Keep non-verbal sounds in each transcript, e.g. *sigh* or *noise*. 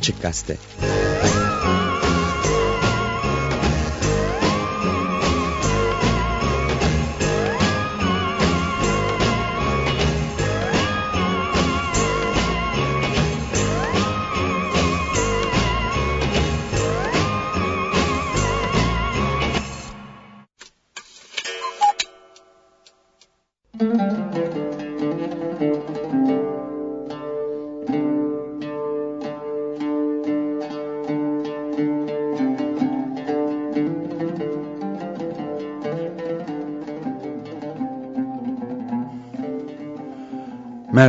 Açık Gazete.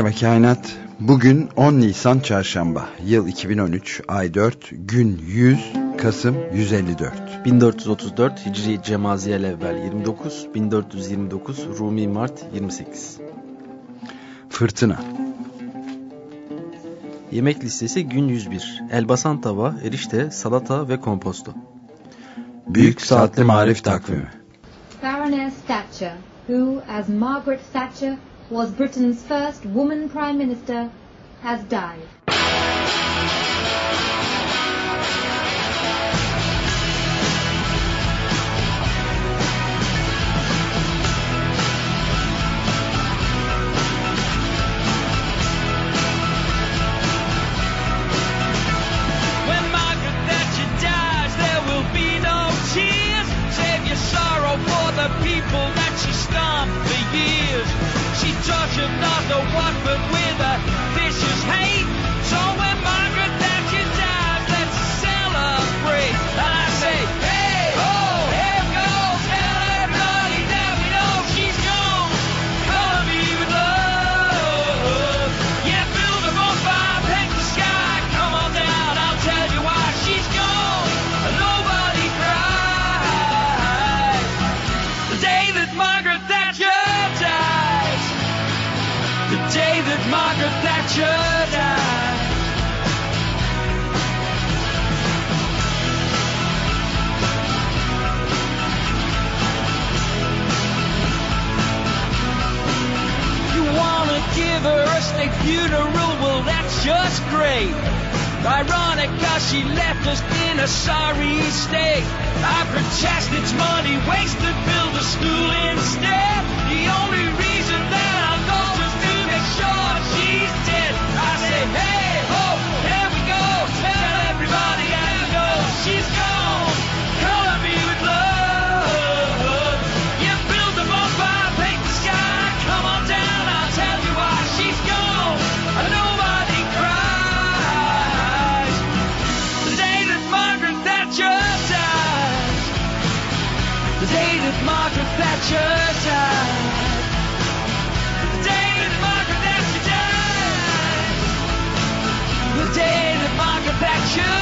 Merhaba Kainat. Bugün 10 Nisan Çarşamba. Yıl 2013, ay 4, gün 100, Kasım 154. 1434 Hicri Cemaziyel Evvel 29, 1429 Rumi Mart 28. Fırtına. Yemek listesi gün 101. Elbasan tava, erişte, salata ve komposto. Büyük Saatli Marif Takvimi. Baroness Thatcher, who as Margaret Thatcher was Britain's first woman Prime Minister, has died. funeral, well, that's just great. Ironic how she left us in a sorry state. I protest it's money wasted, build a school instead. The only reason you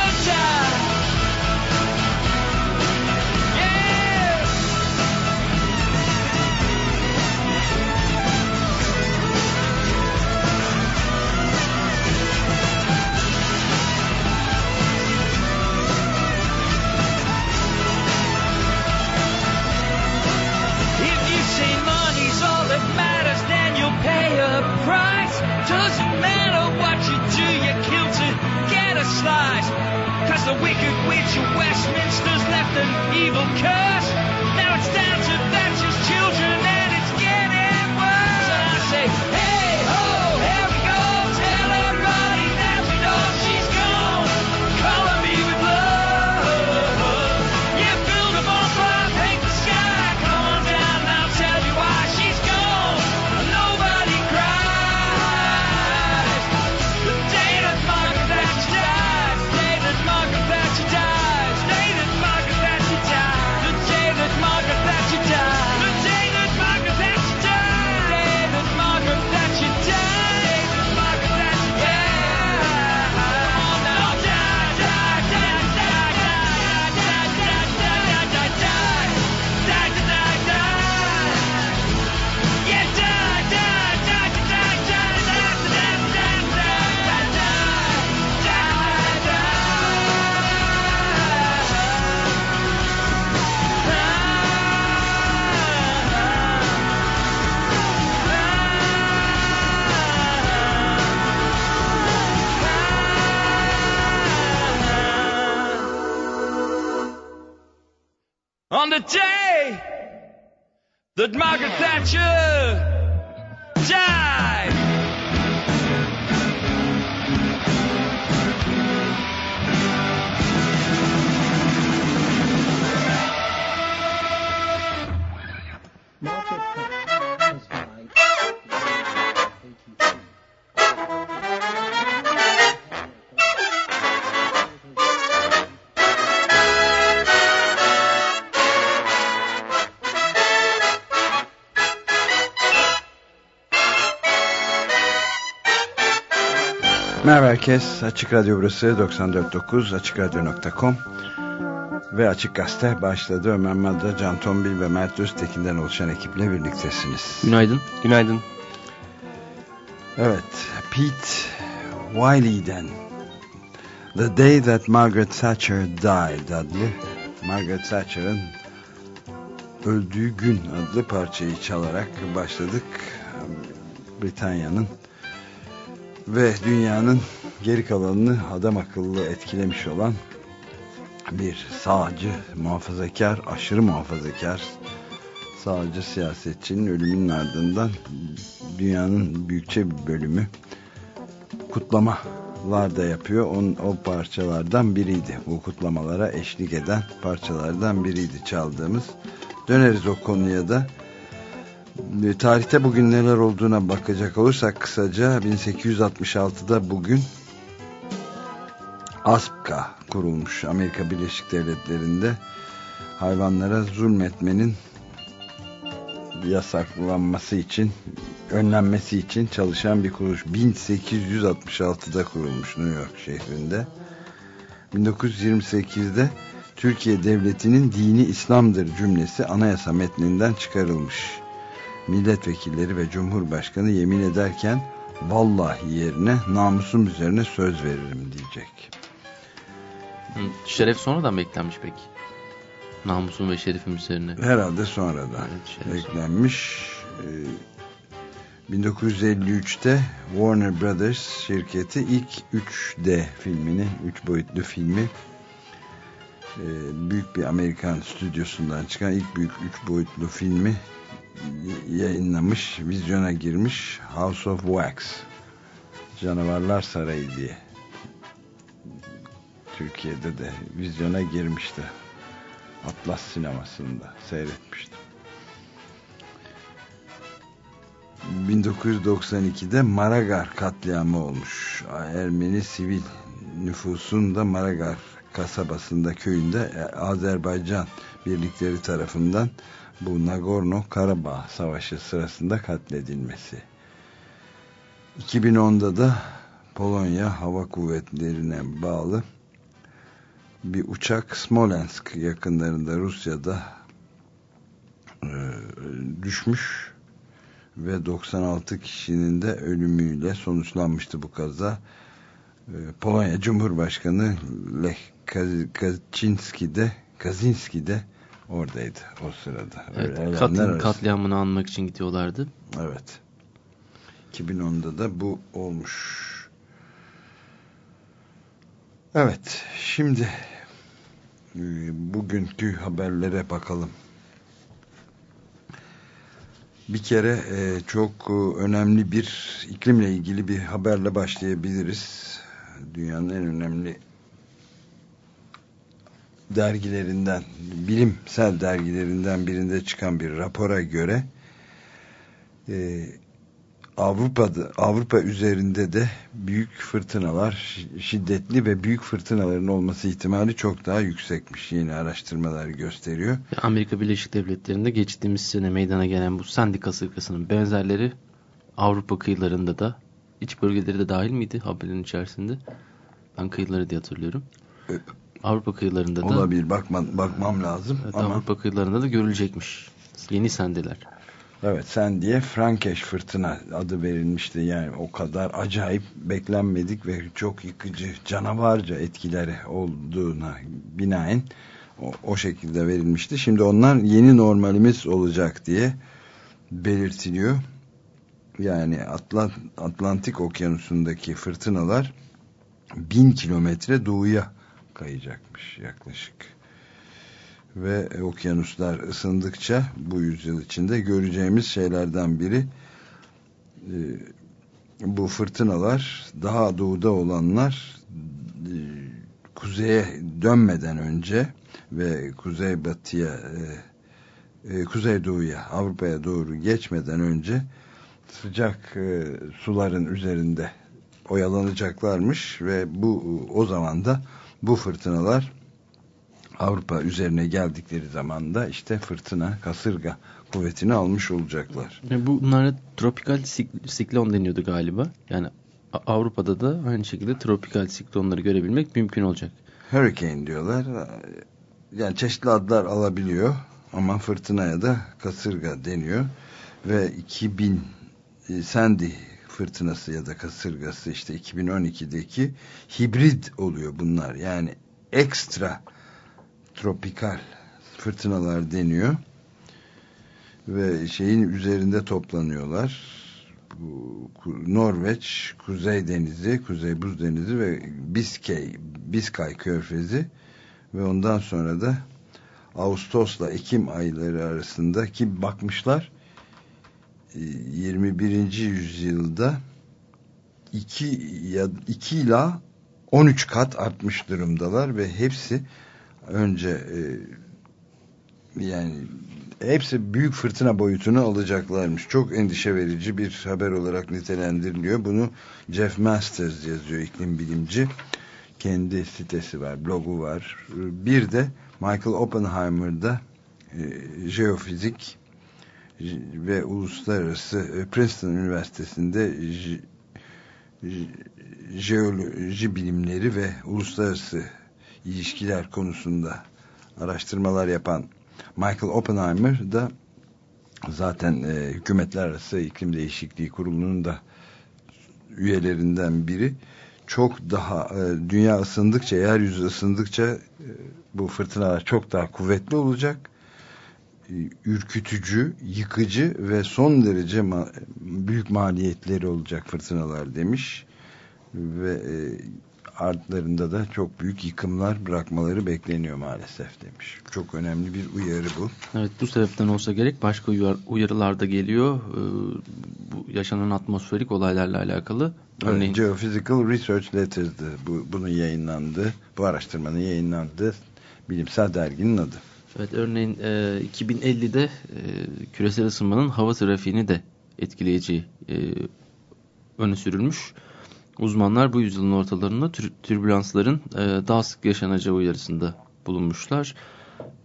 Merhaba herkes. Açık Radyo burası 94.9 AçıkRadyo.com ve Açık Gazete başladı. Ömer Madra, Can Tombil ve Mert Öztekin'den oluşan ekiple birliktesiniz. Günaydın. Günaydın. Evet, Pete Wiley'den The Day That Margaret Thatcher Died adlı Margaret Thatcher'ın öldüğü gün adlı parçayı çalarak başladık. Britanya'nın ve dünyanın geri kalanını adam akıllı etkilemiş olan bir sağcı, muhafazakar, aşırı muhafazakar sağcı siyasetçinin ölümünün ardından dünyanın büyükçe bir bölümü kutlamalar da yapıyor. On, o parçalardan biriydi. Bu kutlamalara eşlik eden parçalardan biriydi çaldığımız. Döneriz o konuya da. E, Tarihte bugün neler olduğuna bakacak olursak kısaca 1866'da bugün ASPKA kurulmuş Amerika Birleşik Devletleri'nde hayvanlara zulmetmenin yasaklanması için önlenmesi için çalışan bir kuruluş. 1866'da kurulmuş New York şehrinde. 1928'de Türkiye Devleti'nin dini İslam'dır cümlesi anayasa metninden çıkarılmış milletvekilleri ve cumhurbaşkanı yemin ederken vallahi yerine namusum üzerine söz veririm diyecek Şeref sonradan mı eklenmiş peki? Namusum ve şerefim üzerine. herhalde sonradan Evet, eklenmiş. Ee, 1953'te Warner Brothers şirketi ilk 3D filmini, 3 boyutlu filmi e, büyük bir Amerikan stüdyosundan çıkan ilk büyük 3 boyutlu filmi yayınlamış, vizyona girmiş House of Wax Canavarlar Sarayı diye Türkiye'de de vizyona girmişti. Atlas sinemasında seyretmiştim. 1992'de Maragar katliamı olmuş. Ermeni sivil nüfusun da Maragar kasabasında köyünde e, Azerbaycan birlikleri tarafından bu Nagorno-Karabağ savaşı sırasında katledilmesi. 2010'da da Polonya Hava Kuvvetleri'ne bağlı bir uçak Smolensk yakınlarında Rusya'da e, düşmüş ve 96 kişinin de ölümüyle sonuçlanmıştı bu kaza. E, Polonya Cumhurbaşkanı Lech Kaczynski de Kaczynski de oradaydı o sırada. Evet, Öyle erenler arası- katliamını anmak için gidiyorlardı. Evet. 2010'da da bu olmuş. Evet, şimdi e, bugünkü haberlere bakalım. Bir kere e, çok e, önemli bir iklimle ilgili bir haberle başlayabiliriz. Dünyanın en önemli dergilerinden, bilimsel dergilerinden birinde çıkan bir rapora göre e, Avrupa'da Avrupa üzerinde de büyük fırtınalar, şi- şiddetli ve büyük fırtınaların olması ihtimali çok daha yüksekmiş. Yeni araştırmalar gösteriyor. Amerika Birleşik Devletleri'nde geçtiğimiz sene meydana gelen bu Sandy kasırgasının benzerleri Avrupa kıyılarında da iç bölgeleri de dahil miydi haberin içerisinde? Ben kıyıları diye hatırlıyorum. Avrupa kıyılarında da Olabilir, bakma, bakmam lazım evet, ama Avrupa kıyılarında da görülecekmiş. Yeni sendeler. evet sen diye Frankeş fırtına adı verilmişti. Yani o kadar acayip beklenmedik ve çok yıkıcı, canavarca etkileri olduğuna binaen o, o şekilde verilmişti. Şimdi onlar yeni normalimiz olacak diye belirtiliyor. Yani Atlant Atlantik Okyanusu'ndaki fırtınalar bin kilometre doğuya kayacakmış yaklaşık. ve okyanuslar ısındıkça bu yüzyıl içinde göreceğimiz şeylerden biri e, bu fırtınalar daha doğuda olanlar e, kuzeye dönmeden önce ve kuzeybatıya e, e, kuzeydoğuya Avrupa'ya doğru geçmeden önce sıcak e, suların üzerinde oyalanacaklarmış ve bu o zaman da bu fırtınalar Avrupa üzerine geldikleri zaman da işte fırtına, kasırga kuvvetini almış olacaklar. E, Bunlara tropikal sik- siklon deniyordu galiba. Yani Avrupa'da da aynı şekilde tropikal siklonları görebilmek mümkün olacak. Hurricane diyorlar. Yani çeşitli adlar alabiliyor ama fırtınaya da kasırga deniyor. Ve 2000 e, Sandy fırtınası ya da kasırgası işte 2012'deki hibrit oluyor bunlar. Yani ekstra tropikal fırtınalar deniyor. Ve şeyin üzerinde toplanıyorlar. Norveç, Kuzey Denizi, Kuzey Buz Denizi ve Biskay, Biskay Körfezi ve ondan sonra da Ağustos'la Ekim ayları arasında ki bakmışlar 21. yüzyılda 2 ya 2 ila 13 kat artmış durumdalar ve hepsi önce e, yani hepsi büyük fırtına boyutunu alacaklarmış. Çok endişe verici bir haber olarak nitelendiriliyor. Bunu Jeff Masters yazıyor iklim bilimci. Kendi sitesi var, blogu var. Bir de Michael Oppenheimer'da e, jeofizik ve uluslararası e, Princeton Üniversitesi'nde je- je- jeoloji bilimleri ve uluslararası ilişkiler konusunda araştırmalar yapan Michael Oppenheimer da zaten e, hükümetler arası iklim değişikliği kurulunun da üyelerinden biri. Çok daha e, dünya ısındıkça yeryüzü ısındıkça e, bu fırtınalar çok daha kuvvetli olacak ürkütücü, yıkıcı ve son derece ma büyük maliyetleri olacak fırtınalar demiş ve e, artlarında da çok büyük yıkımlar bırakmaları bekleniyor maalesef demiş. Çok önemli bir uyarı bu. Evet bu sebepten olsa gerek başka uyar, uyarılar da geliyor. Ee, bu yaşanan atmosferik olaylarla alakalı. Örneğin Evet, Geophysical Research Letters'dı. Bu, bunun yayınlandı. Bu araştırmanın yayınlandığı bilimsel derginin adı. Evet örneğin e, 2050'de e, küresel ısınmanın hava trafiğini de etkileyeceği e, öne sürülmüş. Uzmanlar bu yüzyılın ortalarında tür, türbülansların e, daha sık yaşanacağı uyarısında bulunmuşlar.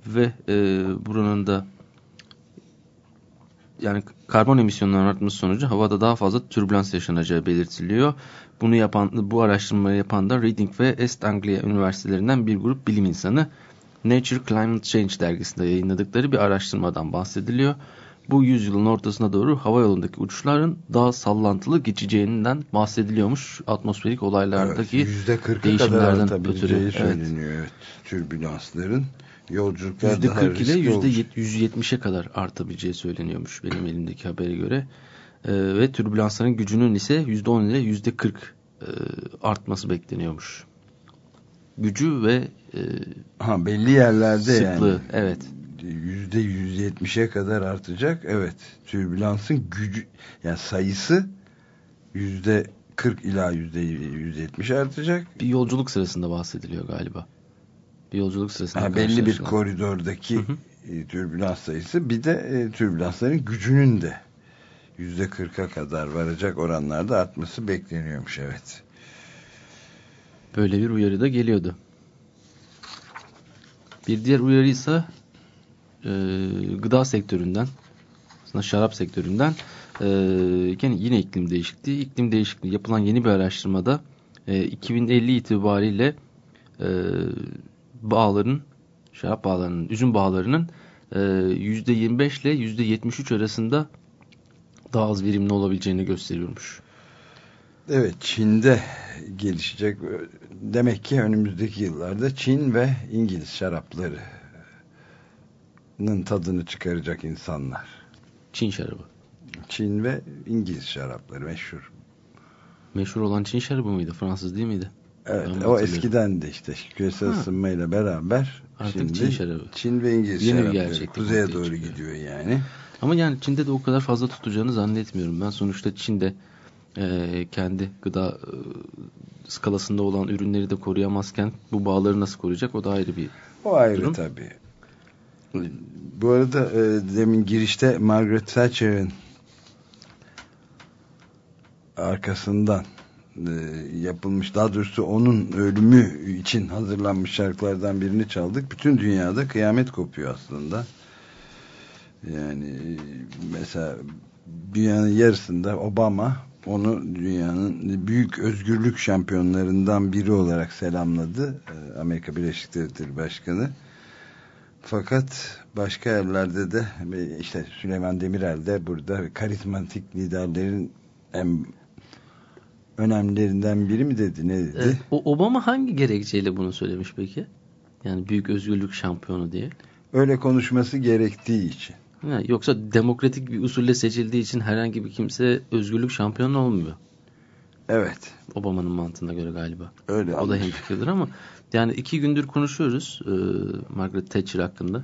Ve e, buranın da yani karbon emisyonlarının artması sonucu havada daha fazla türbülans yaşanacağı belirtiliyor. Bunu yapan bu araştırmayı yapan da Reading ve East Anglia Üniversitelerinden bir grup bilim insanı Nature Climate Change dergisinde yayınladıkları bir araştırmadan bahsediliyor. Bu yüzyılın ortasına doğru hava yolundaki uçuşların daha sallantılı geçeceğinden bahsediliyormuş atmosferik olaylardaki yüzde 40'a kadar değişimlerden ötürü. söyleniyor. Evet. Türbülansların yolculuklar daha %40 ile riskli olacak. %170'e kadar artabileceği söyleniyormuş benim elimdeki habere göre. Ee, ve türbülansların gücünün ise %10 ile %40 e, artması bekleniyormuş. Gücü ve e, Ha, belli yerlerde sıklığı yani. evet. yüzde 170'e kadar artacak. Evet. Türbülansın gücü yani sayısı yüzde 40 ila yüzde 170 artacak. Bir yolculuk sırasında bahsediliyor galiba. Bir yolculuk sırasında Ha, belli bir koridordaki Hı hı. e, türbülans sayısı bir de e, türbülansların gücünün de yüzde 40'a kadar varacak oranlarda artması bekleniyormuş evet. Böyle bir uyarı da geliyordu. Bir diğer uyarı ise e, gıda sektöründen aslında şarap sektöründen e, yine, yine iklim değişikliği. İklim değişikliği yapılan yeni bir araştırmada e, 2050 itibariyle e, bağların şarap bağlarının, üzüm bağlarının e, %25 ile %73 arasında daha az verimli olabileceğini gösteriyormuş. Evet Çin'de gelişecek demek ki önümüzdeki yıllarda Çin ve İngiliz şaraplarının tadını çıkaracak insanlar. Çin şarabı. Çin ve İngiliz şarapları meşhur. Meşhur olan Çin şarabı mıydı? Fransız değil miydi? Evet Ben o eskiden de işte küresel Ha. ısınmayla beraber Artık şimdi Çin şarabı. Çin ve İngiliz Yeni şarapları kuzeye doğru çıkıyor. gidiyor yani. Ama yani Çin'de de o kadar fazla tutacağını zannetmiyorum. Ben sonuçta Çin'de e, kendi gıda e, skalasında olan ürünleri de koruyamazken bu bağları nasıl koruyacak o da ayrı bir O ayrı Durum. tabii. Bu arada e, demin girişte Margaret Thatcher'ın arkasından e, yapılmış daha doğrusu onun ölümü için hazırlanmış şarkılardan birini çaldık. Bütün dünyada kıyamet kopuyor aslında. Yani mesela dünyanın yarısında Obama onu dünyanın büyük özgürlük şampiyonlarından biri olarak selamladı. E, Amerika Birleşik Devletleri Başkanı. Fakat başka yerlerde de e, işte Süleyman Demirel de burada karizmatik liderlerin en önemlilerinden biri mi dedi ne dedi? Evet, o Obama hangi gerekçeyle bunu söylemiş peki? Yani büyük özgürlük şampiyonu diye. Öyle konuşması gerektiği için. Yoksa demokratik bir usulle seçildiği için herhangi bir kimse özgürlük şampiyonu olmuyor. Evet. Obama'nın mantığına göre galiba. Öyle O da hemfikirdir ama yani iki gündür konuşuyoruz e, Margaret Thatcher hakkında.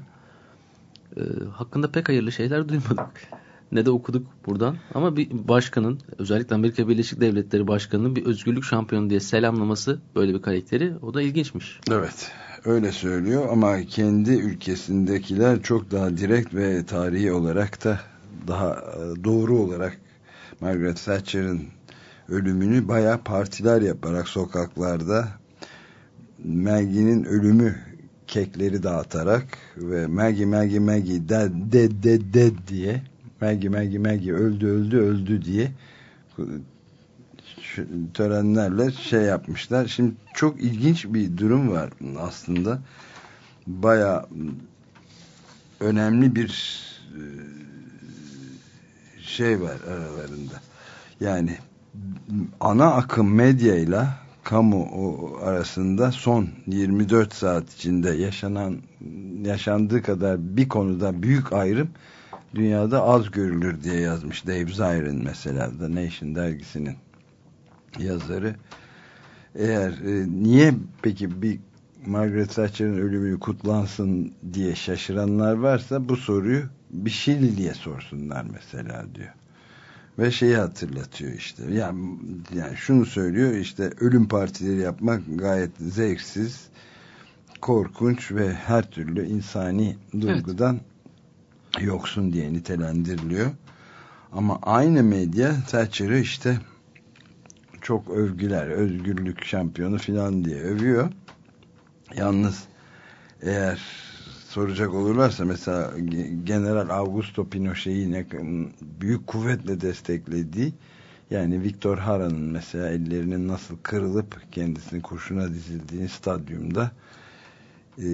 E, hakkında pek hayırlı şeyler duymadık. Ne de okuduk buradan. Ama bir başkanın özellikle Amerika Birleşik Devletleri Başkanı'nın bir özgürlük şampiyonu diye selamlaması böyle bir karakteri o da ilginçmiş. Evet. Öyle söylüyor ama kendi ülkesindekiler çok daha direkt ve tarihi olarak da daha e, doğru olarak Margaret Thatcher'ın ölümünü bayağı partiler yaparak sokaklarda Maggie'nin ölümü kekleri dağıtarak ve Maggie Maggie Maggie dead dead dead dead diye Maggie Maggie Maggie öldü öldü öldü diye törenlerle şey yapmışlar. Şimdi çok ilginç bir durum var aslında. Baya önemli bir e, şey var aralarında. Yani ana akım medyayla kamu arasında son 24 saat içinde yaşanan yaşandığı kadar bir konuda büyük ayrım dünyada az görülür diye yazmış Dave Zirin mesela The Nation dergisinin yazarı. Eğer e, niye peki bir Margaret Thatcher'ın ölümü kutlansın diye şaşıranlar varsa bu soruyu bir Şili'ye sorsunlar mesela diyor. Ve şeyi hatırlatıyor işte. Yani, yani şunu söylüyor işte ölüm partileri yapmak gayet zevksiz, korkunç ve her türlü insani duygudan yoksun diye nitelendiriliyor. Ama aynı medya Thatcher'ı işte çok övgüler, özgürlük şampiyonu filan diye övüyor. Yalnız eğer soracak olurlarsa mesela General Augusto Pinochet'i ne büyük kuvvetle desteklediği yani Victor Hara'nın mesela ellerinin nasıl kırılıp kendisini kurşuna dizildiğini stadyumda e,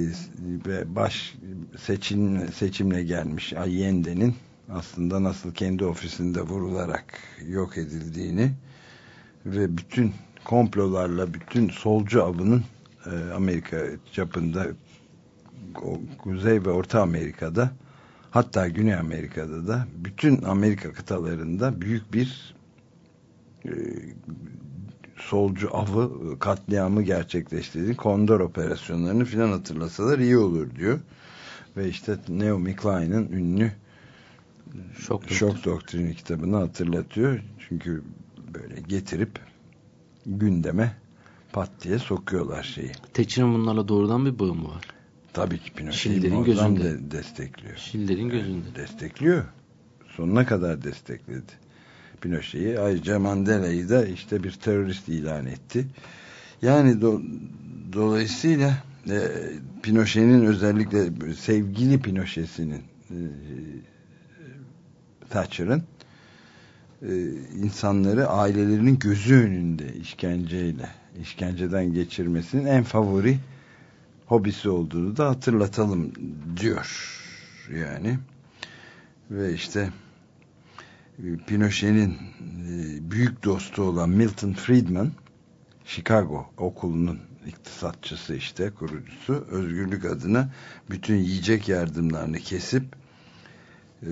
ve baş seçim, seçimle gelmiş Allende'nin aslında nasıl kendi ofisinde vurularak yok edildiğini ve bütün komplolarla bütün solcu avının e, Amerika çapında Kuzey ve Orta Amerika'da hatta Güney Amerika'da da bütün Amerika kıtalarında büyük bir e, solcu avı katliamı gerçekleştirdi. Kondor operasyonlarını filan hatırlasalar iyi olur diyor. Ve işte Naomi Klein'in ünlü Şok, Şok Doktrini kitabını hatırlatıyor. Çünkü böyle getirip gündeme pat diye sokuyorlar şeyi. Thatcher'ın bunlarla doğrudan bir bağı mı var? Tabii ki muazzam gözünde. de destekliyor. Schiller'in gözünde. Destekliyor. Sonuna kadar destekledi. Pinochet'i. Ayrıca Mandela'yı da işte bir terörist ilan etti. Yani do dolayısıyla e, Pinochet'in özellikle sevgili Pinochet'sinin e, Thatcher'ın insanları ailelerinin gözü önünde işkenceyle işkenceden geçirmesinin en favori hobisi olduğunu da hatırlatalım diyor yani. Ve işte e, Pinochet'in e, büyük dostu olan Milton Friedman Chicago okulunun iktisatçısı işte kurucusu özgürlük adına bütün yiyecek yardımlarını kesip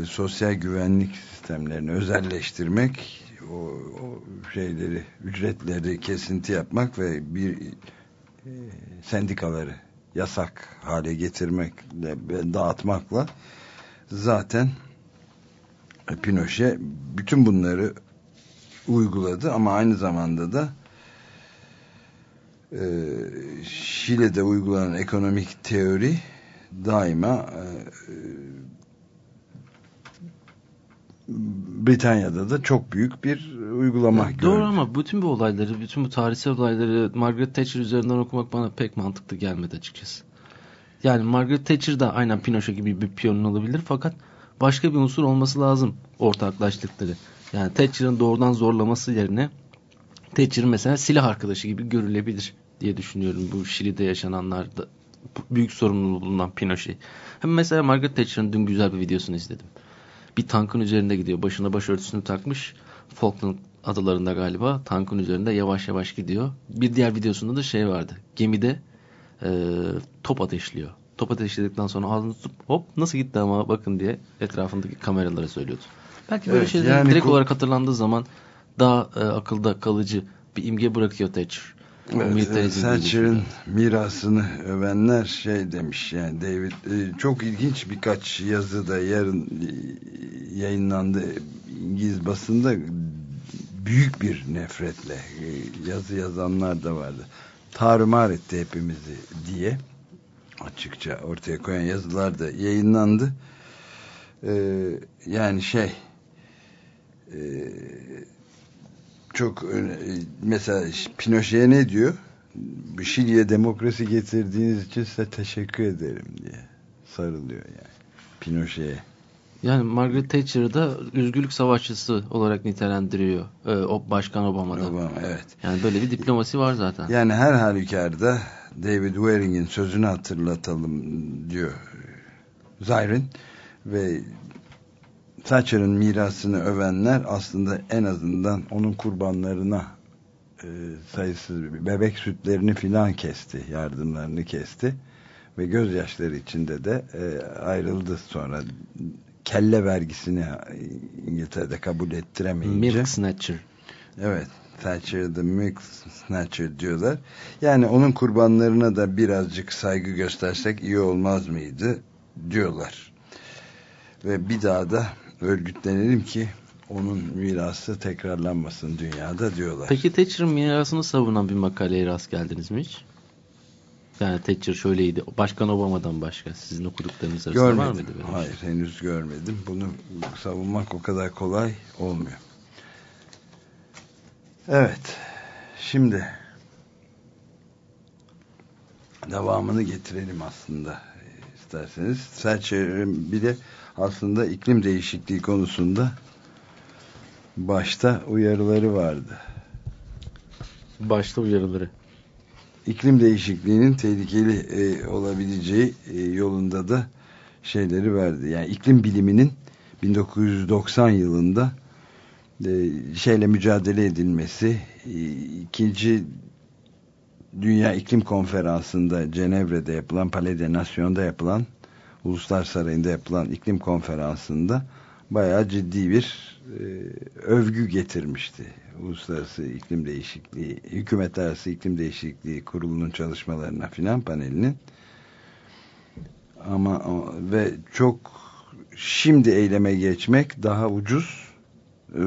e, sosyal güvenlik sistemlerini özelleştirmek o, o şeyleri ücretleri kesinti yapmak ve bir e, sendikaları yasak hale getirmekle ve dağıtmakla zaten Pinochet bütün bunları uyguladı ama aynı zamanda da e, Şile'de uygulanan ekonomik teori daima e, Britanya'da da çok büyük bir uygulama Ya, Doğru ama bütün bu olayları, bütün bu tarihsel olayları Margaret Thatcher üzerinden okumak bana pek mantıklı gelmedi açıkçası. Yani Margaret Thatcher da aynen Pinochet gibi bir piyon olabilir fakat başka bir unsur olması lazım ortaklaştıkları. Yani Thatcher'ın doğrudan zorlaması yerine Thatcher'ın mesela silah arkadaşı gibi görülebilir diye düşünüyorum bu Şili'de yaşananlarda büyük sorumluluğu bulunan Pinochet. Hem mesela Margaret Thatcher'ın dün güzel bir videosunu izledim. Bir tankın üzerinde gidiyor. Başına başörtüsünü takmış. Falkland adalarında galiba. Tankın üzerinde yavaş yavaş gidiyor. Bir diğer videosunda da şey vardı. Gemide e, top ateşliyor. Top ateşledikten sonra ağzını tutup hop nasıl gitti ama bakın diye etrafındaki kameralara söylüyordu. Belki böyle Evet, şeyler yani direkt olarak hatırlandığı zaman daha e, akılda kalıcı bir imge bırakıyor Thatcher. Evet, Thatcher'ın mirasını övenler şey demiş yani David e, çok ilginç birkaç yazı da yarın e, yayınlandı İngiliz basında büyük bir nefretle e, yazı yazanlar da vardı. Tarumar etti hepimizi diye açıkça ortaya koyan yazılar da yayınlandı. Yani şey çok öne- mesela Pinochet'e ne diyor? Şili'ye demokrasi getirdiğiniz için size teşekkür ederim diye sarılıyor yani. Pinochet'e. Yani Margaret Thatcher'ı da özgürlük savaşçısı olarak nitelendiriyor. E, o Başkan Obama'da. Obama, evet. Yani böyle bir diplomasi var zaten. Yani her halükarda David Waring'in sözünü hatırlatalım diyor Zayrin ve Thatcher'ın mirasını övenler aslında en azından onun kurbanlarına e, sayısız bebek sütlerini filan kesti, yardımlarını kesti ve gözyaşları içinde de e, ayrıldı sonra kelle vergisini İngiltere'de kabul ettiremeyince Milk Snatcher. Evet. Thatcher the Milk Snatcher diyorlar. Yani onun kurbanlarına da birazcık saygı göstersek iyi olmaz mıydı diyorlar. Ve bir daha da örgütlenelim ki onun mirası tekrarlanmasın dünyada diyorlar. Peki Thatcher'ın mirasını savunan bir makaleye rast geldiniz mi hiç? Yani Thatcher şöyleydi. Başkan Obama'dan başka. Sizin okuduklarınız arasında var görmedim. mıydı böyle bir Hayır şey? henüz görmedim. Bunu savunmak o kadar kolay olmuyor. Evet. Şimdi devamını getirelim aslında isterseniz. Thatcher'ın bir de aslında iklim değişikliği konusunda başta uyarıları vardı. Başta uyarıları. iklim değişikliğinin tehlikeli e, olabileceği e, yolunda da şeyleri verdi. Yani iklim biliminin 1990 yılında e, şeyle mücadele edilmesi e, ikinci Dünya İklim Konferansı'nda Cenevre'de yapılan Palais des Nation'da yapılan Uluslar Sarayı'nda yapılan iklim konferansında bayağı ciddi bir e, övgü getirmişti. Uluslararası iklim değişikliği, hükümetler arası iklim değişikliği kurulunun çalışmalarına filan panelinin ama ve çok şimdi eyleme geçmek daha ucuz e,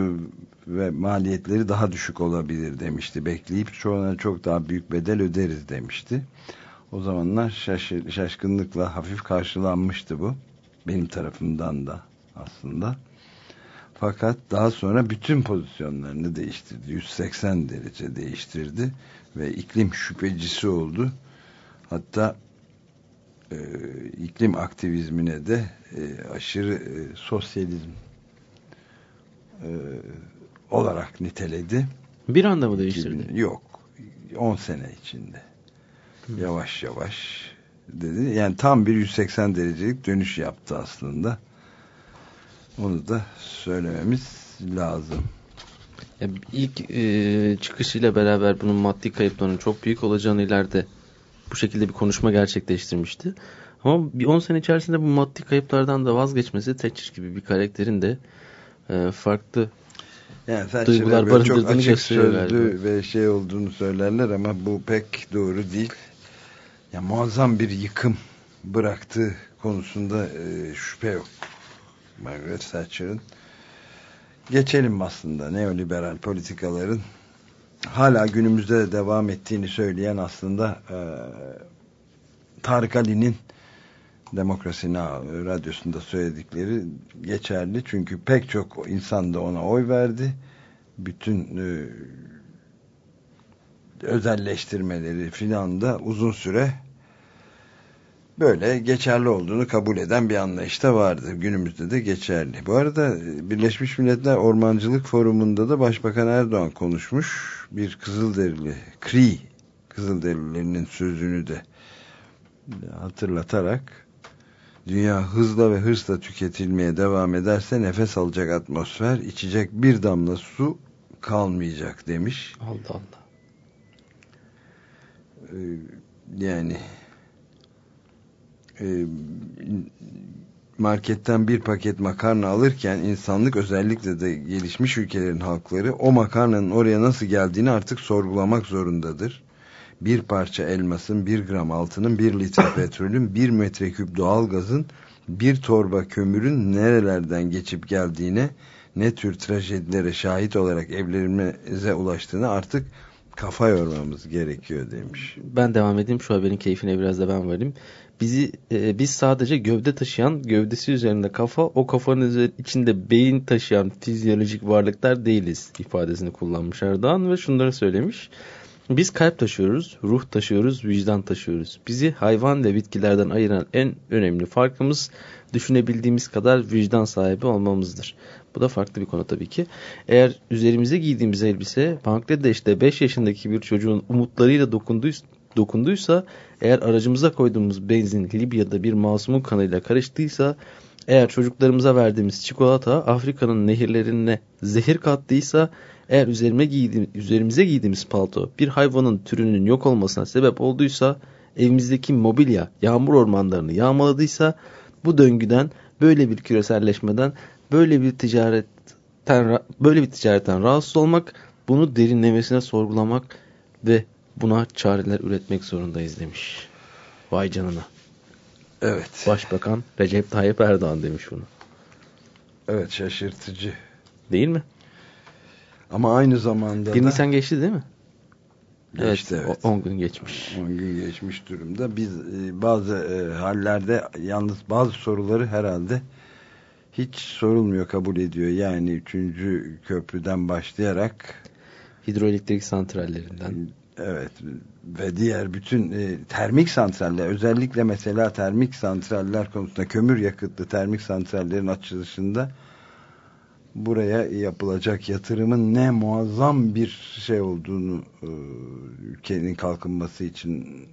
ve maliyetleri daha düşük olabilir demişti. Bekleyip sonra çok daha büyük bedel öderiz demişti. O zamanlar şaşı- şaşkınlıkla hafif karşılanmıştı bu. Benim tarafımdan da aslında. Fakat daha sonra bütün pozisyonlarını değiştirdi. 180 derece değiştirdi ve iklim şüphecisi oldu. Hatta e, iklim aktivizmine de e, aşırı e, sosyalizm e, olarak niteledi. Bir anda mı değiştirdi? 2000 Yok. 10 sene içinde. Yavaş yavaş dedi. Yani tam bir 180 derecelik dönüş yaptı aslında. Onu da söylememiz lazım. Ya ilk e, çıkışıyla beraber bunun maddi kayıplarının çok büyük olacağını ileride bu şekilde bir konuşma gerçekleştirmişti. Ama bir 10 sene içerisinde bu maddi kayıplardan da vazgeçmesi Thatcher gibi bir karakterin de e, farklı Yani Duygular çok barındırdığını açık gösteriyor sözlü galiba. ve şey olduğunu söylerler ama bu pek doğru değil. Ya muazzam bir yıkım bıraktığı konusunda e, şüphe yok. Margaret Thatcher'ın. Geçelim aslında neoliberal politikaların hala günümüzde de devam ettiğini söyleyen aslında e, Tarık Ali'nin Demokrasi radyosunda söyledikleri geçerli. Çünkü pek çok insan da ona oy verdi. Bütün e, özelleştirmeleri filan da uzun süre böyle geçerli olduğunu kabul eden bir anlayışta vardı. Günümüzde de geçerli. Bu arada Birleşmiş Milletler Ormancılık Forumu'nda da Başbakan Erdoğan konuşmuş. Bir Kızılderili, Kree Kızılderililerinin sözünü de hatırlatarak dünya hızla ve hırsla tüketilmeye devam ederse nefes alacak atmosfer, içecek bir damla su kalmayacak demiş. Allah Allah. Ee, yani e, marketten bir paket makarna alırken insanlık özellikle de gelişmiş ülkelerin halkları o makarnanın oraya nasıl geldiğini artık sorgulamak zorundadır. Bir parça elmasın, bir gram altının, bir litre *coughs* petrolün, bir metreküp doğalgazın, bir torba kömürün nerelerden geçip geldiğine, ne tür trajedilere şahit olarak evlerimize ulaştığını artık kafa yormamız gerekiyor demiş. Ben devam edeyim şu haberin keyfine biraz da ben varayım. Bizi e, biz sadece gövde taşıyan, gövdesi üzerinde kafa, o kafanın içinde beyin taşıyan fizyolojik varlıklar değiliz ifadesini kullanmış Erdoğan ve şunları söylemiş. Biz kalp taşıyoruz, ruh taşıyoruz, vicdan taşıyoruz. Bizi hayvan ve bitkilerden ayıran en önemli farkımız düşünebildiğimiz kadar vicdan sahibi olmamızdır. Bu da farklı bir konu tabii ki. Eğer üzerimize giydiğimiz elbise Bangladeş'te 5 yaşındaki bir çocuğun umutlarıyla dokunduysa, eğer aracımıza koyduğumuz benzin Libya'da bir masumun kanıyla karıştıysa, eğer çocuklarımıza verdiğimiz çikolata Afrika'nın nehirlerine zehir kattıysa, eğer üzerime giydiğim, üzerimize giydiğimiz palto bir hayvanın türünün yok olmasına sebep olduysa, evimizdeki mobilya yağmur ormanlarını yağmaladıysa, bu döngüden, böyle bir küreselleşmeden, böyle bir ticaretten, böyle bir ticaretten rahatsız olmak, bunu derinlemesine sorgulamak ve buna çareler üretmek zorundayız demiş. Vay canına. Evet. Başbakan Recep Tayyip Erdoğan demiş bunu. Evet şaşırtıcı. Değil mi? Ama aynı zamanda 1 da Nisan geçti değil mi? Geçti, evet. evet. o- 10 gün geçmiş. 10 gün geçmiş durumda. Biz e, bazı e, hallerde yalnız bazı soruları herhalde hiç sorulmuyor kabul ediyor. Yani 3. köprüden başlayarak Hidroelektrik santrallerinden. evet ve diğer bütün e, termik santraller özellikle mesela termik santraller konusunda kömür yakıtlı termik santrallerin açılışında buraya yapılacak yatırımın ne muazzam bir şey olduğunu e, ülkenin kalkınması için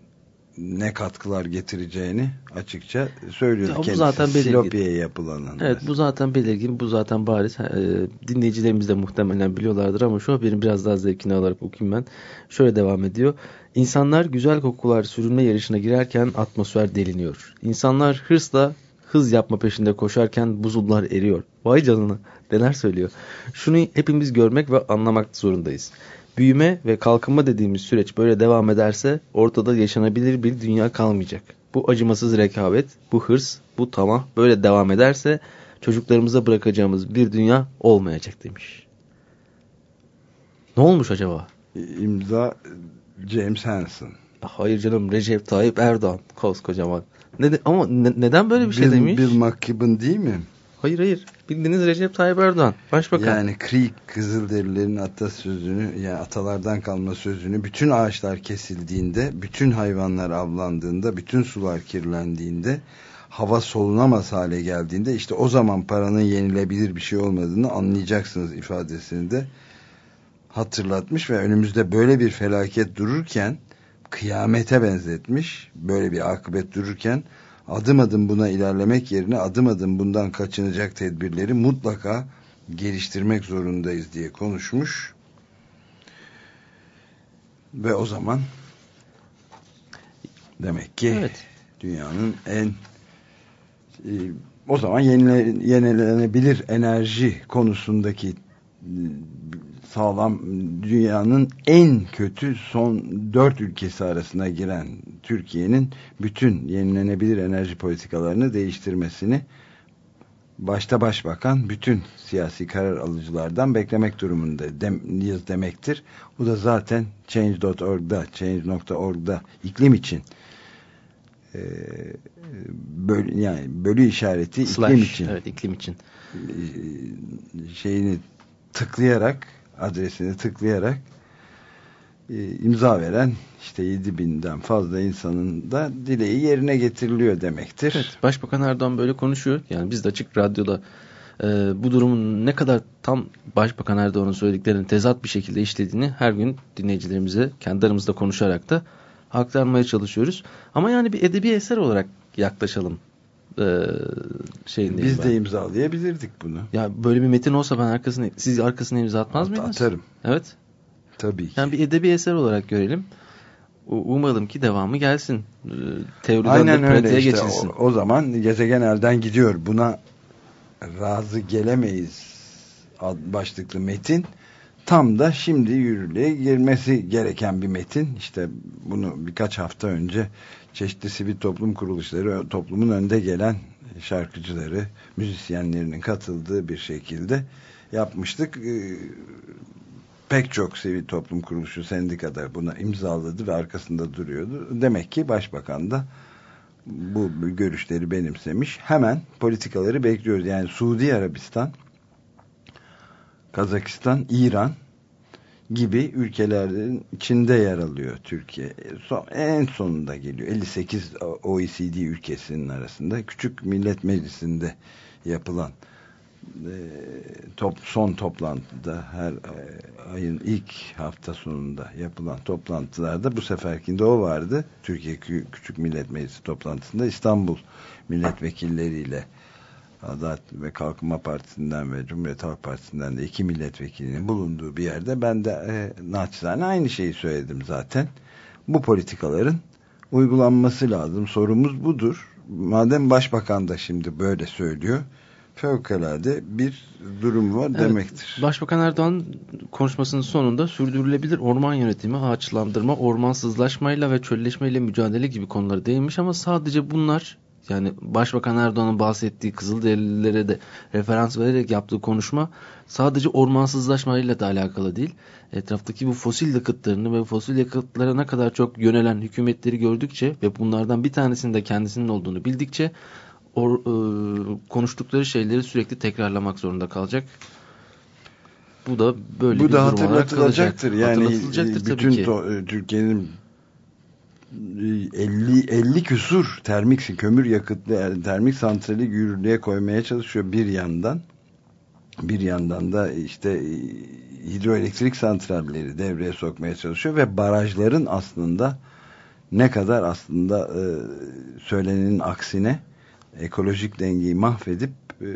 ne katkılar getireceğini açıkça söylüyor Ya bu kendisi. zaten belirgin. Silopi'ye yapılanın. Evet bu zaten belirgin, bu zaten bariz. Ee, dinleyicilerimiz de muhtemelen biliyorlardır ama şu haberin biraz daha zevkini alarak okuyayım ben. Şöyle devam ediyor. İnsanlar güzel kokular sürünme yarışına girerken atmosfer deliniyor. İnsanlar hırsla hız yapma peşinde koşarken buzullar eriyor. Vay canına neler söylüyor. Şunu hepimiz görmek ve anlamak zorundayız. Büyüme ve kalkınma dediğimiz süreç böyle devam ederse ortada yaşanabilir bir dünya kalmayacak. Bu acımasız rekabet, bu hırs, bu tamah böyle devam ederse çocuklarımıza bırakacağımız bir dünya olmayacak demiş. Ne olmuş acaba? İmza James Hansen. Hayır canım Recep Tayyip Erdoğan koskocaman. Ne ama ne- neden böyle bir şey Bill, demiş? Bill McKibben değil mi? Hayır hayır. Bildiğiniz Recep Tayyip Erdoğan. Başbakan. Yani Creek Kızılderililerin atasözünü yani atalardan kalma sözünü bütün ağaçlar kesildiğinde, bütün hayvanlar avlandığında, bütün sular kirlendiğinde, hava solunamaz hale geldiğinde işte o zaman paranın yenilebilir bir şey olmadığını anlayacaksınız ifadesini de hatırlatmış ve önümüzde böyle bir felaket dururken kıyamete benzetmiş. Böyle bir akıbet dururken adım adım buna ilerlemek yerine adım adım bundan kaçınacak tedbirleri mutlaka geliştirmek zorundayız diye konuşmuş. Ve o zaman demek ki Evet. dünyanın en e, o zaman yenile, yenilenebilir enerji konusundaki sağlam dünyanın en kötü son dört ülkesi arasına giren Türkiye'nin bütün yenilenebilir enerji politikalarını değiştirmesini başta başbakan bütün siyasi karar alıcılardan beklemek durumunda dem, demektir. Bu da zaten change.org'da change.org'da iklim için e, böl, yani bölü işareti Slash, iklim için evet iklim için şeyini tıklayarak adresini tıklayarak e, imza veren işte 7000'den fazla insanın da dileği yerine getiriliyor demektir. Evet, Başbakan Erdoğan böyle konuşuyor. Yani biz de açık radyoda e, bu durumun ne kadar tam Başbakan Erdoğan'ın söylediklerinin tezat bir şekilde işlediğini her gün dinleyicilerimize kendi aramızda konuşarak da aktarmaya çalışıyoruz. Ama yani bir edebi eser olarak yaklaşalım. E, şeyindeyim Biz ben. de imzalayabilirdik bunu. Ya böyle bir metin olsa ben arkasını siz arkasına imza atmaz mıydınız? Atarım. Evet. Tabii ki. Yani bir edebi eser olarak görelim. Umalım ki devamı gelsin. Ee, Teoriden Aynen de pratiğe işte. geçilsin. O, o zaman gezegen elden gidiyor. Buna razı gelemeyiz ad- başlıklı metin tam da şimdi yürürlüğe girmesi gereken bir metin. İşte bunu birkaç hafta önce çeşitli sivil toplum kuruluşları toplumun önde gelen şarkıcıları, müzisyenlerinin katıldığı bir şekilde yapmıştık. Ee, pek çok sivil toplum kuruluşu sendikada buna imzaladı ve arkasında duruyordu. Demek ki başbakan da bu görüşleri benimsemiş. Hemen politikaları bekliyoruz. Yani Suudi Arabistan, Kazakistan, İran gibi ülkelerin içinde yer alıyor Türkiye. Son, en sonunda geliyor. 58 OECD ülkesinin arasında küçük millet meclisinde yapılan e, top, son toplantıda her e, ayın ilk hafta sonunda yapılan toplantılarda bu seferkinde o vardı. Türkiye Kü Küçük Millet Meclisi toplantısında İstanbul milletvekilleriyle Adalet ve Kalkınma Partisi'nden ve Cumhuriyet Halk Partisi'nden de iki milletvekilinin bulunduğu bir yerde ben de e, naçizane aynı şeyi söyledim zaten. Bu politikaların uygulanması lazım. Sorumuz budur. Madem başbakan da şimdi böyle söylüyor fevkalade bir durum var Evet, demektir. Başbakan Erdoğan konuşmasının sonunda sürdürülebilir orman yönetimi, ağaçlandırma, ormansızlaşmayla ve çölleşmeyle mücadele gibi konulara değinmiş ama sadece bunlar yani Başbakan Erdoğan'ın bahsettiği Kızılderililere de referans vererek yaptığı konuşma sadece ormansızlaşmayla da alakalı değil. Etraftaki bu fosil yakıtlarını ve fosil yakıtlara ne kadar çok yönelen hükümetleri gördükçe ve bunlardan bir tanesinin de kendisinin olduğunu bildikçe or, e, konuştukları şeyleri sürekli tekrarlamak zorunda kalacak. Bu da böyle Bu bir da durum olarak hatırlatılacaktır. kalacak. Yani Hatırlatılacaktır tabii bütün e, Türkiye'nin 50 50 küsur termik kömür yakıtlı yani termik santrali yürürlüğe koymaya çalışıyor bir yandan. Bir yandan da işte e, hidroelektrik santralleri devreye sokmaya çalışıyor ve barajların aslında ne kadar aslında e, söylenenin aksine ekolojik dengeyi mahvedip e,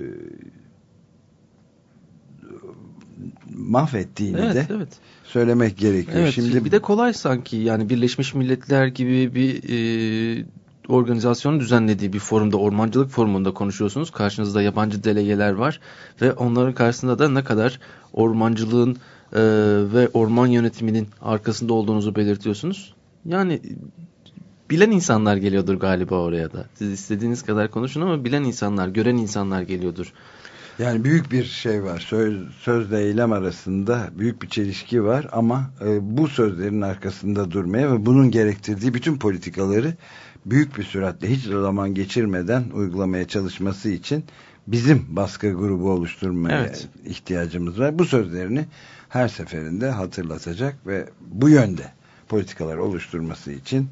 mahvettiğini Evet, de evet. söylemek gerekiyor. Evet, Şimdi bir de kolay sanki yani Birleşmiş Milletler gibi bir e, organizasyonun düzenlediği bir forumda, ormancılık forumunda konuşuyorsunuz. Karşınızda yabancı delegeler var ve onların karşısında da ne kadar ormancılığın e, ve orman yönetiminin arkasında olduğunuzu belirtiyorsunuz. Yani bilen insanlar geliyordur galiba oraya da. Siz istediğiniz kadar konuşun ama bilen insanlar, gören insanlar geliyordur. Yani büyük bir şey var. Söz, sözle eylem arasında büyük bir çelişki var ama e, bu sözlerin arkasında durmaya ve bunun gerektirdiği bütün politikaları büyük bir süratle hiç zaman geçirmeden uygulamaya çalışması için bizim baskı grubu oluşturmaya Evet. ihtiyacımız var. Bu sözlerini her seferinde hatırlatacak ve bu yönde politikalar oluşturması için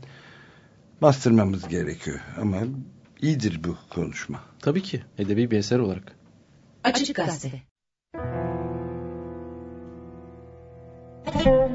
bastırmamız gerekiyor. Ama iyidir bu konuşma. Tabii ki edebi bir eser olarak. Açık Gazete. Asmanın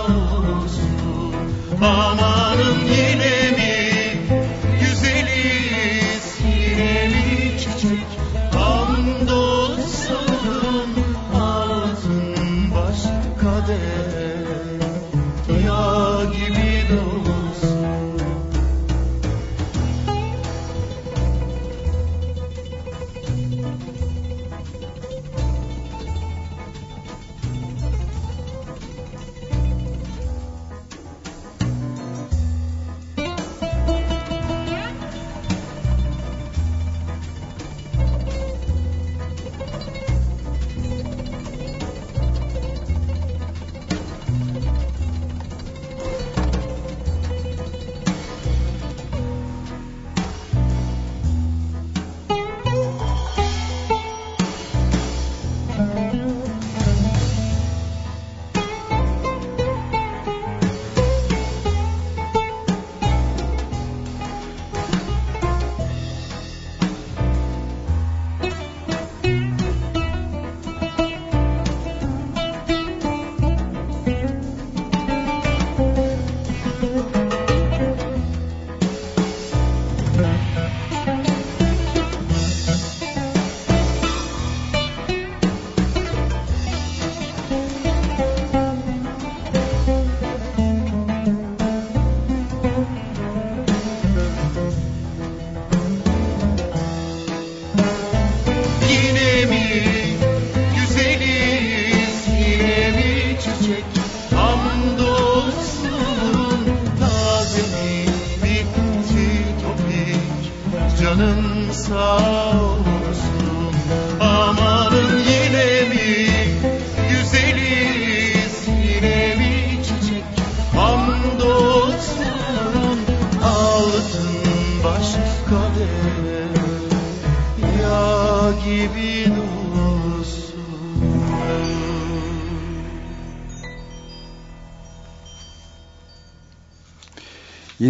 olsun amanın yine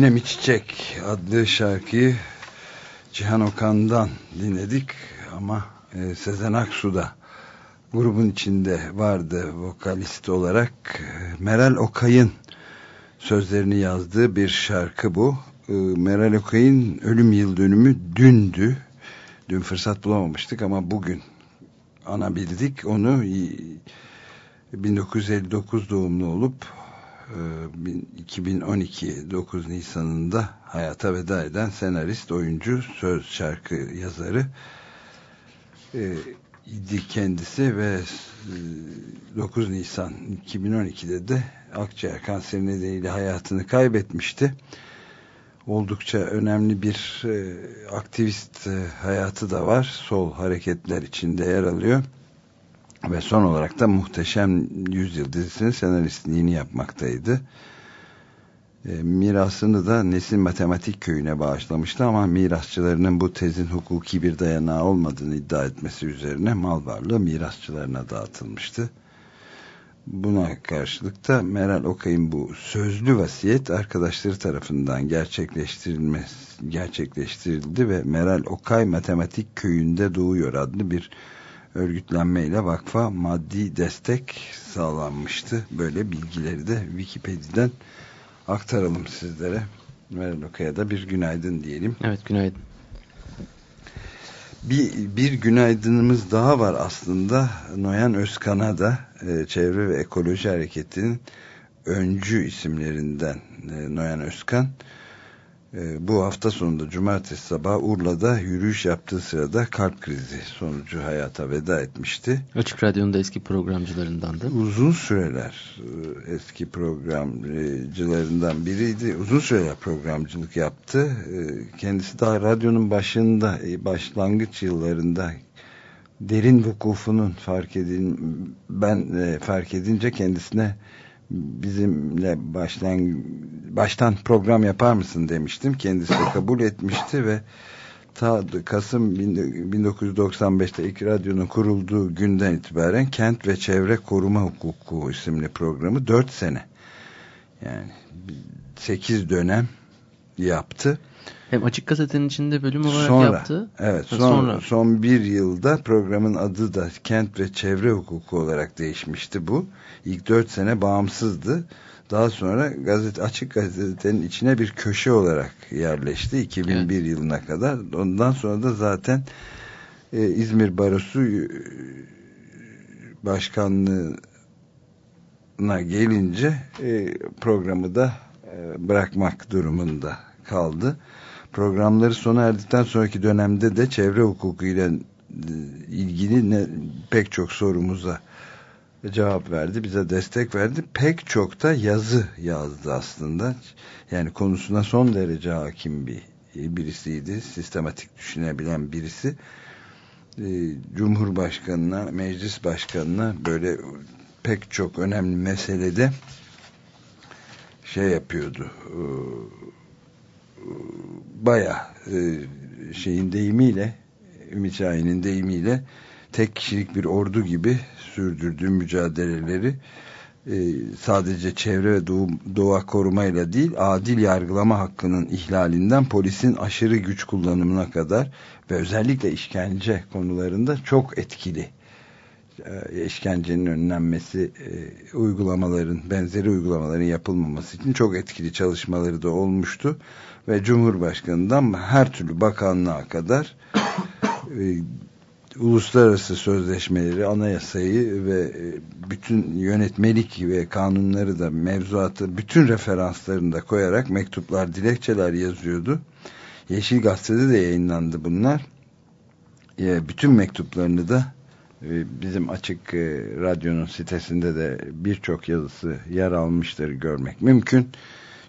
Yine mi Çiçek adlı şarkıyı Cihan Okan'dan dinledik ama e, Sezen Aksu da grubun içinde vardı vokalist olarak. Meral Okay'ın sözlerini yazdığı bir şarkı bu. E, Meral Okay'ın ölüm yıl dönümü dündü. Dün fırsat bulamamıştık ama bugün anabildik. Onu y- 1959 doğumlu olup 2012 9 Nisan'ında hayata veda eden senarist, oyuncu, söz şarkı yazarı idi kendisi ve e, 9 Nisan 2012'de de akciğer kanseri nedeniyle hayatını kaybetmişti. Oldukça önemli bir aktivist hayatı da var. Sol hareketler içinde yer alıyor. Ve son olarak da Muhteşem Yüzyıl dizisinin senaristliğini yapmaktaydı. E, mirasını da Nesin Matematik Köyü'ne bağışlamıştı ama mirasçılarının bu tezin hukuki bir dayanağı olmadığını iddia etmesi üzerine mal varlığı mirasçılarına dağıtılmıştı. Buna karşılık da Meral Okay'ın bu sözlü vasiyet arkadaşları tarafından gerçekleştirilmesi gerçekleştirildi ve Meral Okay Matematik Köyü'nde doğuyor adlı bir örgütlenmeyle vakfa maddi destek sağlanmıştı. Böyle bilgileri de Wikipedia'dan aktaralım sizlere. Meral Okay'a da bir günaydın diyelim. Evet günaydın. Bir, bir günaydınımız daha var aslında. Noyan Özkan'a da e, Çevre ve Ekoloji Hareketi'nin öncü isimlerinden e, Noyan Özkan. E, bu hafta sonunda cumartesi sabah Urla'da yürüyüş yaptığı sırada kalp krizi sonucu hayata veda etmişti. Açık Radyo'nun da eski programcılarından da. Uzun süreler e, eski programcılarından biriydi. Uzun süreler programcılık yaptı. E, kendisi daha radyonun başında e, başlangıç yıllarında derin vukufunun fark edin ben fark edince kendisine bizimle başlan baştan program yapar mısın demiştim. Kendisi de kabul etmişti ve ta Kasım 1995'te ilk radyonun kurulduğu günden itibaren Kent ve Çevre Koruma Hukuku isimli programı 4 sene yani 8 dönem yaptı. Hem açık gazetenin içinde bölüm olarak sonra, yaptı. Evet son, sonra. son bir yılda programın adı da Kent ve Çevre Hukuku olarak değişmişti bu. İlk 4 sene bağımsızdı. Daha sonra gazete, açık gazetenin içine bir köşe olarak yerleşti 2001 evet. yılına kadar. Ondan sonra da zaten e, İzmir Barosu e, başkanlığına gelince e, programı da e, bırakmak durumunda kaldı. Programları sona erdikten sonraki dönemde de çevre hukuku ile e, ilgili ne, pek çok sorumuza cevap verdi. Bize destek verdi. Pek çok da yazı yazdı aslında. Yani konusuna son derece hakim bir birisiydi. Sistematik düşünebilen birisi. Ee, Cumhurbaşkanına, meclis başkanına böyle pek çok önemli meselede şey yapıyordu. Baya e, şeyin deyimiyle Ümit Şahin'in deyimiyle tek kişilik bir ordu gibi sürdürdüğü mücadeleleri e, sadece çevre ve doğa korumayla değil adil yargılama hakkının ihlalinden polisin aşırı güç kullanımına kadar ve özellikle işkence konularında çok etkili e, işkencenin önlenmesi e, uygulamaların benzeri uygulamaların yapılmaması için çok etkili çalışmaları da olmuştu ve Cumhurbaşkanı'ndan her türlü bakanlığa kadar *coughs* uluslararası sözleşmeleri, anayasayı ve e, bütün yönetmelik ve kanunları da mevzuatı bütün referanslarını da koyarak mektuplar, dilekçeler yazıyordu. Yeşil Gazete'de de yayınlandı bunlar. Bütün mektuplarını da e, bizim açık e, radyonun sitesinde de birçok yazısı yer almıştır görmek mümkün.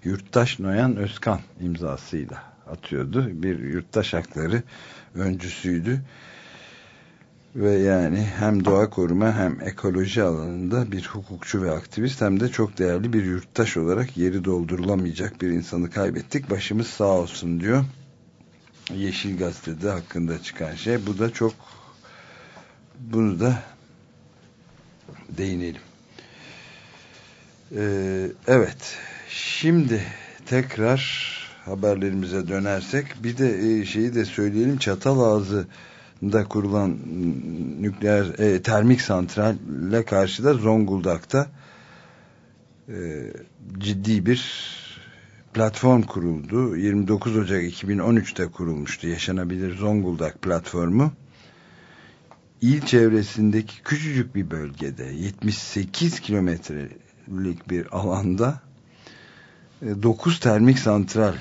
Yurttaş Noyan Özkan imzasıyla atıyordu. Bir yurttaş hakları öncüsüydü ve yani hem doğa koruma hem ekoloji alanında bir hukukçu ve aktivist hem de çok değerli bir yurttaş olarak yeri doldurulamayacak bir insanı kaybettik. Başımız sağ olsun diyor. Yeşil Gazete'de hakkında çıkan şey. Bu da çok bunu da değinelim. Ee, evet. Şimdi tekrar haberlerimize dönersek bir de e, şeyi de söyleyelim. Çatalazı da kurulan nükleer e, termik santralle karşı da Zonguldak'ta e, ciddi bir platform kuruldu. 29 Ocak 2013'te kurulmuştu. Yaşanabilir Zonguldak platformu. İl çevresindeki küçücük bir bölgede 78 kilometrelik bir alanda 9 e, termik santral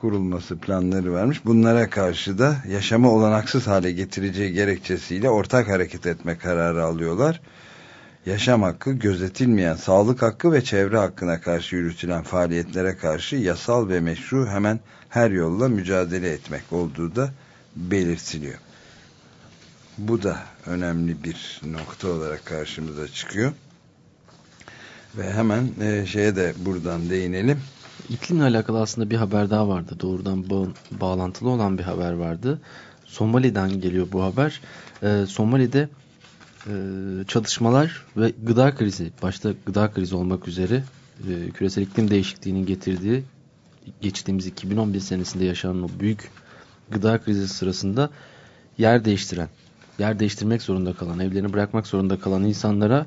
kurulması planları vermiş. Bunlara karşı da yaşamı olanaksız hale getireceği gerekçesiyle ortak hareket etme kararı alıyorlar. Yaşam hakkı, gözetilmeyen sağlık hakkı ve çevre hakkına karşı yürütülen faaliyetlere karşı yasal ve meşru hemen her yolla mücadele etmek olduğu da belirtiliyor. Bu da önemli bir nokta olarak karşımıza çıkıyor. Ve hemen e, şeye de buradan değinelim İklimle alakalı aslında bir haber daha vardı. Doğrudan bağ bağlantılı olan bir haber vardı. Somali'den geliyor bu haber. Ee, Somali'de e, çatışmalar ve gıda krizi, başta gıda krizi olmak üzere e, küresel iklim değişikliğinin getirdiği geçtiğimiz 2011 senesinde yaşanan o büyük gıda krizi sırasında yer değiştiren, yer değiştirmek zorunda kalan, evlerini bırakmak zorunda kalan insanlara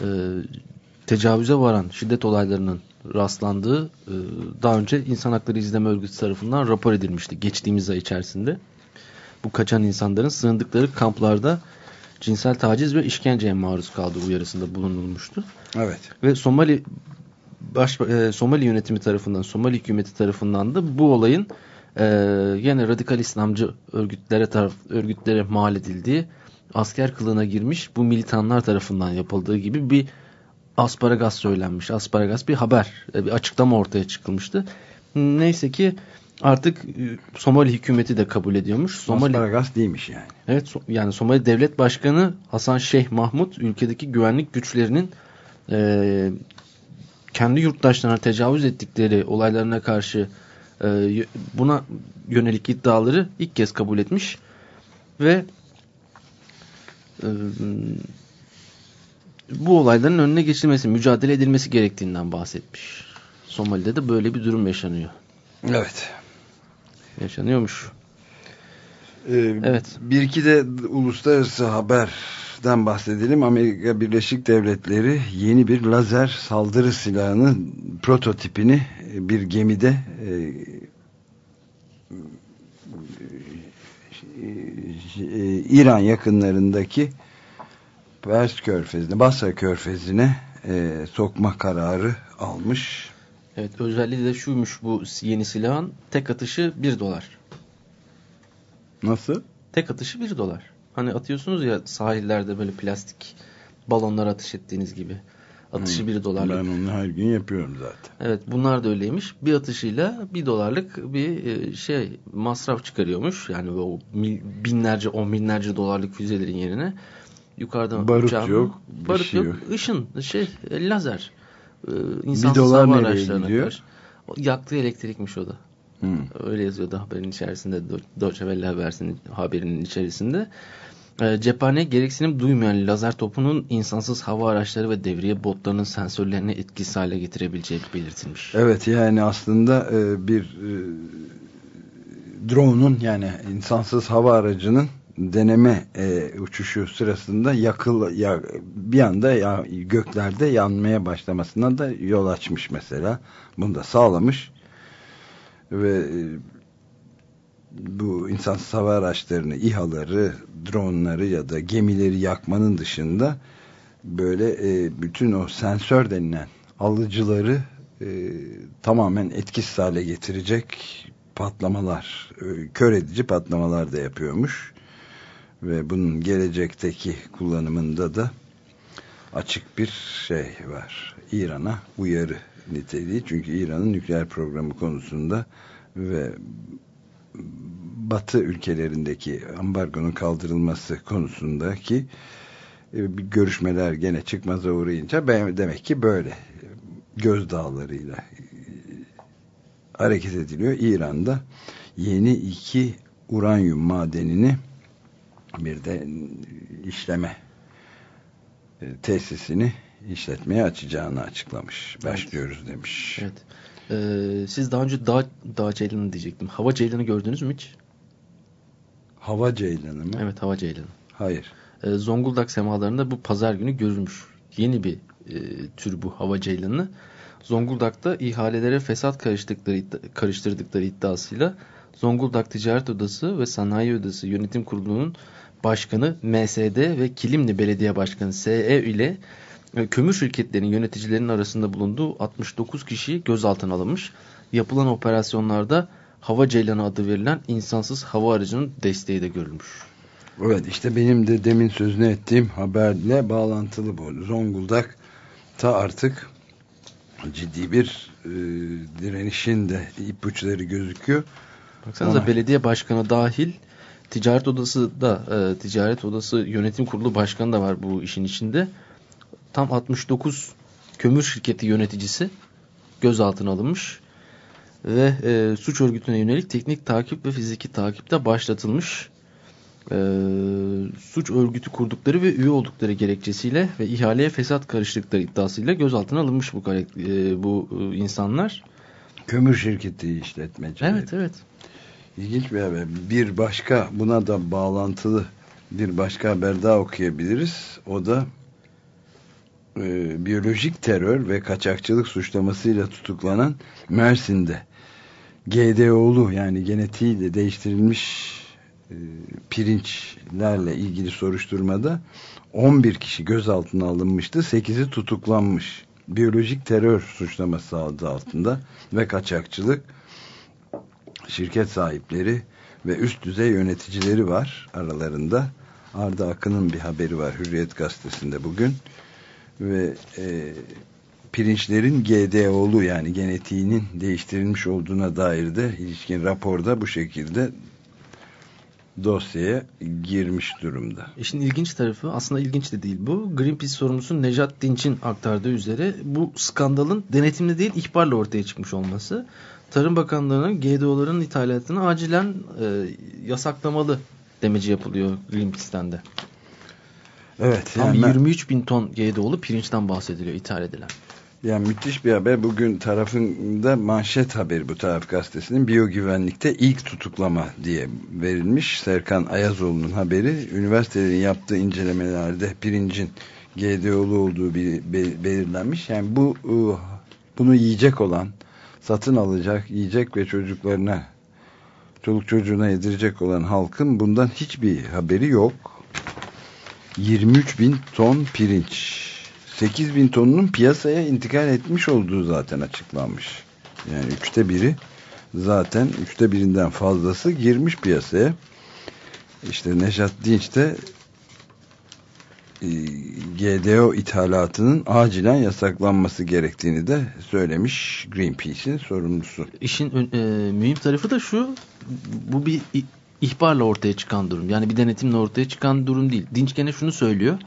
e, tecavüze varan şiddet olaylarının rastlandığı e, daha önce İnsan Hakları İzleme Örgütü tarafından rapor edilmişti geçtiğimiz ay içerisinde. Bu kaçan insanların sığındıkları kamplarda cinsel taciz ve işkenceye maruz kaldığı uyarısında bulunulmuştu. Evet. Ve Somali baş, e, Somali yönetimi tarafından, Somali hükümeti tarafından da bu olayın e, yine radikal İslamcı örgütlere taraf, örgütlere mal edildiği, asker kılığına girmiş bu militanlar tarafından yapıldığı gibi bir asparagas söylenmiş. Asparagas bir haber, e, bir açıklama ortaya çıkılmıştı. Neyse ki artık e, Somali hükümeti de kabul ediyormuş. Somali Asparagas değilmiş yani. Evet yani Somali Devlet Başkanı Hasan Şeyh Mahmut ülkedeki güvenlik güçlerinin e, kendi yurttaşlarına tecavüz ettikleri olaylarına karşı e, buna yönelik iddiaları ilk kez kabul etmiş ve e, bu olayların önüne geçilmesi, mücadele edilmesi gerektiğinden bahsetmiş. Somali'de de böyle bir durum yaşanıyor. Evet. Yaşanıyormuş. Ee, Evet. Bir iki de uluslararası haberden bahsedelim. Amerika Birleşik Devletleri yeni bir lazer saldırı silahının prototipini e, bir gemide e, e, İran yakınlarındaki Pers Körfezi'ne, Basra Körfezi'ne e, sokma kararı almış. Evet özelliği de şuymuş bu yeni silahın tek atışı 1 dolar. Nasıl? Tek atışı 1 dolar. Hani atıyorsunuz ya sahillerde böyle plastik balonlar atış ettiğiniz gibi. Atışı Hmm. 1 dolarlık. Ben onu her gün yapıyorum zaten. Evet bunlar da öyleymiş. Bir atışıyla 1 dolarlık bir e, şey masraf çıkarıyormuş. Yani o binlerce on binlerce dolarlık füzelerin yerine yukarıdan Barut uçağın- yok, barut şey yok, yok. ışın şey e, lazer. Ee, insansız hava araçlarına gidiyor? karşı. Yaktığı elektrikmiş o da. Hmm. Öyle yazıyordu haberin içerisinde. Deutsche Welle habersinin, haberinin içerisinde. E, cephane gereksinim duymayan lazer topunun insansız hava araçları ve devriye botlarının sensörlerini etkisiz hale getirebileceği belirtilmiş. Evet yani aslında e, bir e, drone'un yani insansız hava aracının deneme e, uçuşu sırasında yakıl ya, bir anda ya, göklerde yanmaya başlamasına da yol açmış mesela. Bunu da sağlamış ve e, bu insansız hava araçlarını, İHA'ları, dronları ya da gemileri yakmanın dışında böyle e, bütün o sensör denilen alıcıları e, tamamen etkisiz hale getirecek patlamalar, e, kör edici patlamalar da yapıyormuş. Ve bunun gelecekteki kullanımında da açık bir şey var. İran'a uyarı niteliği. Çünkü İran'ın nükleer programı konusunda ve Batı ülkelerindeki ambargonun kaldırılması konusundaki e, görüşmeler gene çıkmaza uğrayınca demek ki böyle gözdağlarıyla e, hareket ediliyor. İran'da yeni iki uranyum madenini bir de işleme e, tesisini işletmeye açacağını açıklamış. Başlıyoruz demiş. Evet. Ee, siz daha önce dağ, dağ ceylanı diyecektim. Hava ceylanı gördünüz mü hiç? Hava ceylanı mı? Evet hava ceylanı. Hayır. Ee, Zonguldak semalarında bu pazar günü görülmüş. Yeni bir e, tür bu hava ceylanı. Zonguldak'ta ihalelere fesat karıştıkları, iddia- karıştırdıkları iddiasıyla Zonguldak Ticaret Odası ve Sanayi Odası Yönetim Kurulu'nun başkanı MSD ve Kilimli Belediye Başkanı SE ile e, kömür şirketlerinin yöneticilerinin arasında bulunduğu 69 kişi gözaltına alınmış. Yapılan operasyonlarda hava ceylanı adı verilen insansız hava aracının desteği de görülmüş. Evet işte benim de demin sözünü ettiğim haberle bağlantılı bu. Zonguldak ta artık ciddi bir e, direnişin de ipuçları gözüküyor. Baksanıza Ona- belediye başkanı dahil ticaret odası da e, ticaret odası yönetim kurulu başkanı da var bu işin içinde. Tam 69 kömür şirketi yöneticisi gözaltına alınmış ve e, suç örgütüne yönelik teknik takip ve fiziki takip de başlatılmış. e, suç örgütü kurdukları ve üye oldukları gerekçesiyle ve ihaleye fesat karıştıkları iddiasıyla gözaltına alınmış bu, e, bu e, insanlar. Kömür şirketi işletmecileri. Evet evet. İlginç bir haber. Bir başka buna da bağlantılı bir başka haber daha okuyabiliriz. O da e, biyolojik terör ve kaçakçılık suçlamasıyla tutuklanan Mersin'de GDO'lu yani genetiğiyle değiştirilmiş e, pirinçlerle ilgili soruşturmada 11 kişi gözaltına alınmıştı. 8'i tutuklanmış. Biyolojik terör suçlaması altında ve kaçakçılık şirket sahipleri ve üst düzey yöneticileri var aralarında. Arda Akın'ın bir haberi var Hürriyet Gazetesi'nde bugün. Ve e, pirinçlerin GDO'lu yani genetiğinin değiştirilmiş olduğuna dair de ilişkin raporda bu şekilde dosyaya girmiş durumda. İşin ilginç tarafı aslında ilginç de değil bu. Greenpeace sorumlusu Nejat Dinç'in aktardığı üzere bu skandalın denetimli değil ihbarla ortaya çıkmış olması. Tarım Bakanlığı'nın GDO'ların ithalatını acilen e, yasaklamalı demeci yapılıyor de. Evet. Tam yani ben- 23 bin ton GDO'lu pirinçten bahsediliyor ithal edilen. Yani müthiş bir haber. Bugün tarafında manşet haberi bu taraf gazetesinin biyogüvenlikte ilk tutuklama diye verilmiş. Serkan Ayazoğlu'nun haberi. Üniversitelerin yaptığı incelemelerde pirincin GDO'lu olduğu bir, be- belirlenmiş. Yani bu ıı, bunu yiyecek olan, satın alacak, yiyecek ve çocuklarına çoluk çocuğuna yedirecek olan halkın bundan hiçbir haberi yok. 23 bin ton pirinç 8 bin tonunun piyasaya intikal etmiş olduğu zaten açıklanmış. Yani üçte biri zaten üçte birinden fazlası girmiş piyasaya. İşte Nejat Dinç de GDO ithalatının acilen yasaklanması gerektiğini de söylemiş Greenpeace'in sorumlusu. İşin e, mühim tarafı da şu, bu bir ihbarla ortaya çıkan durum. Yani bir denetimle ortaya çıkan durum değil. Dinç gene şunu söylüyor.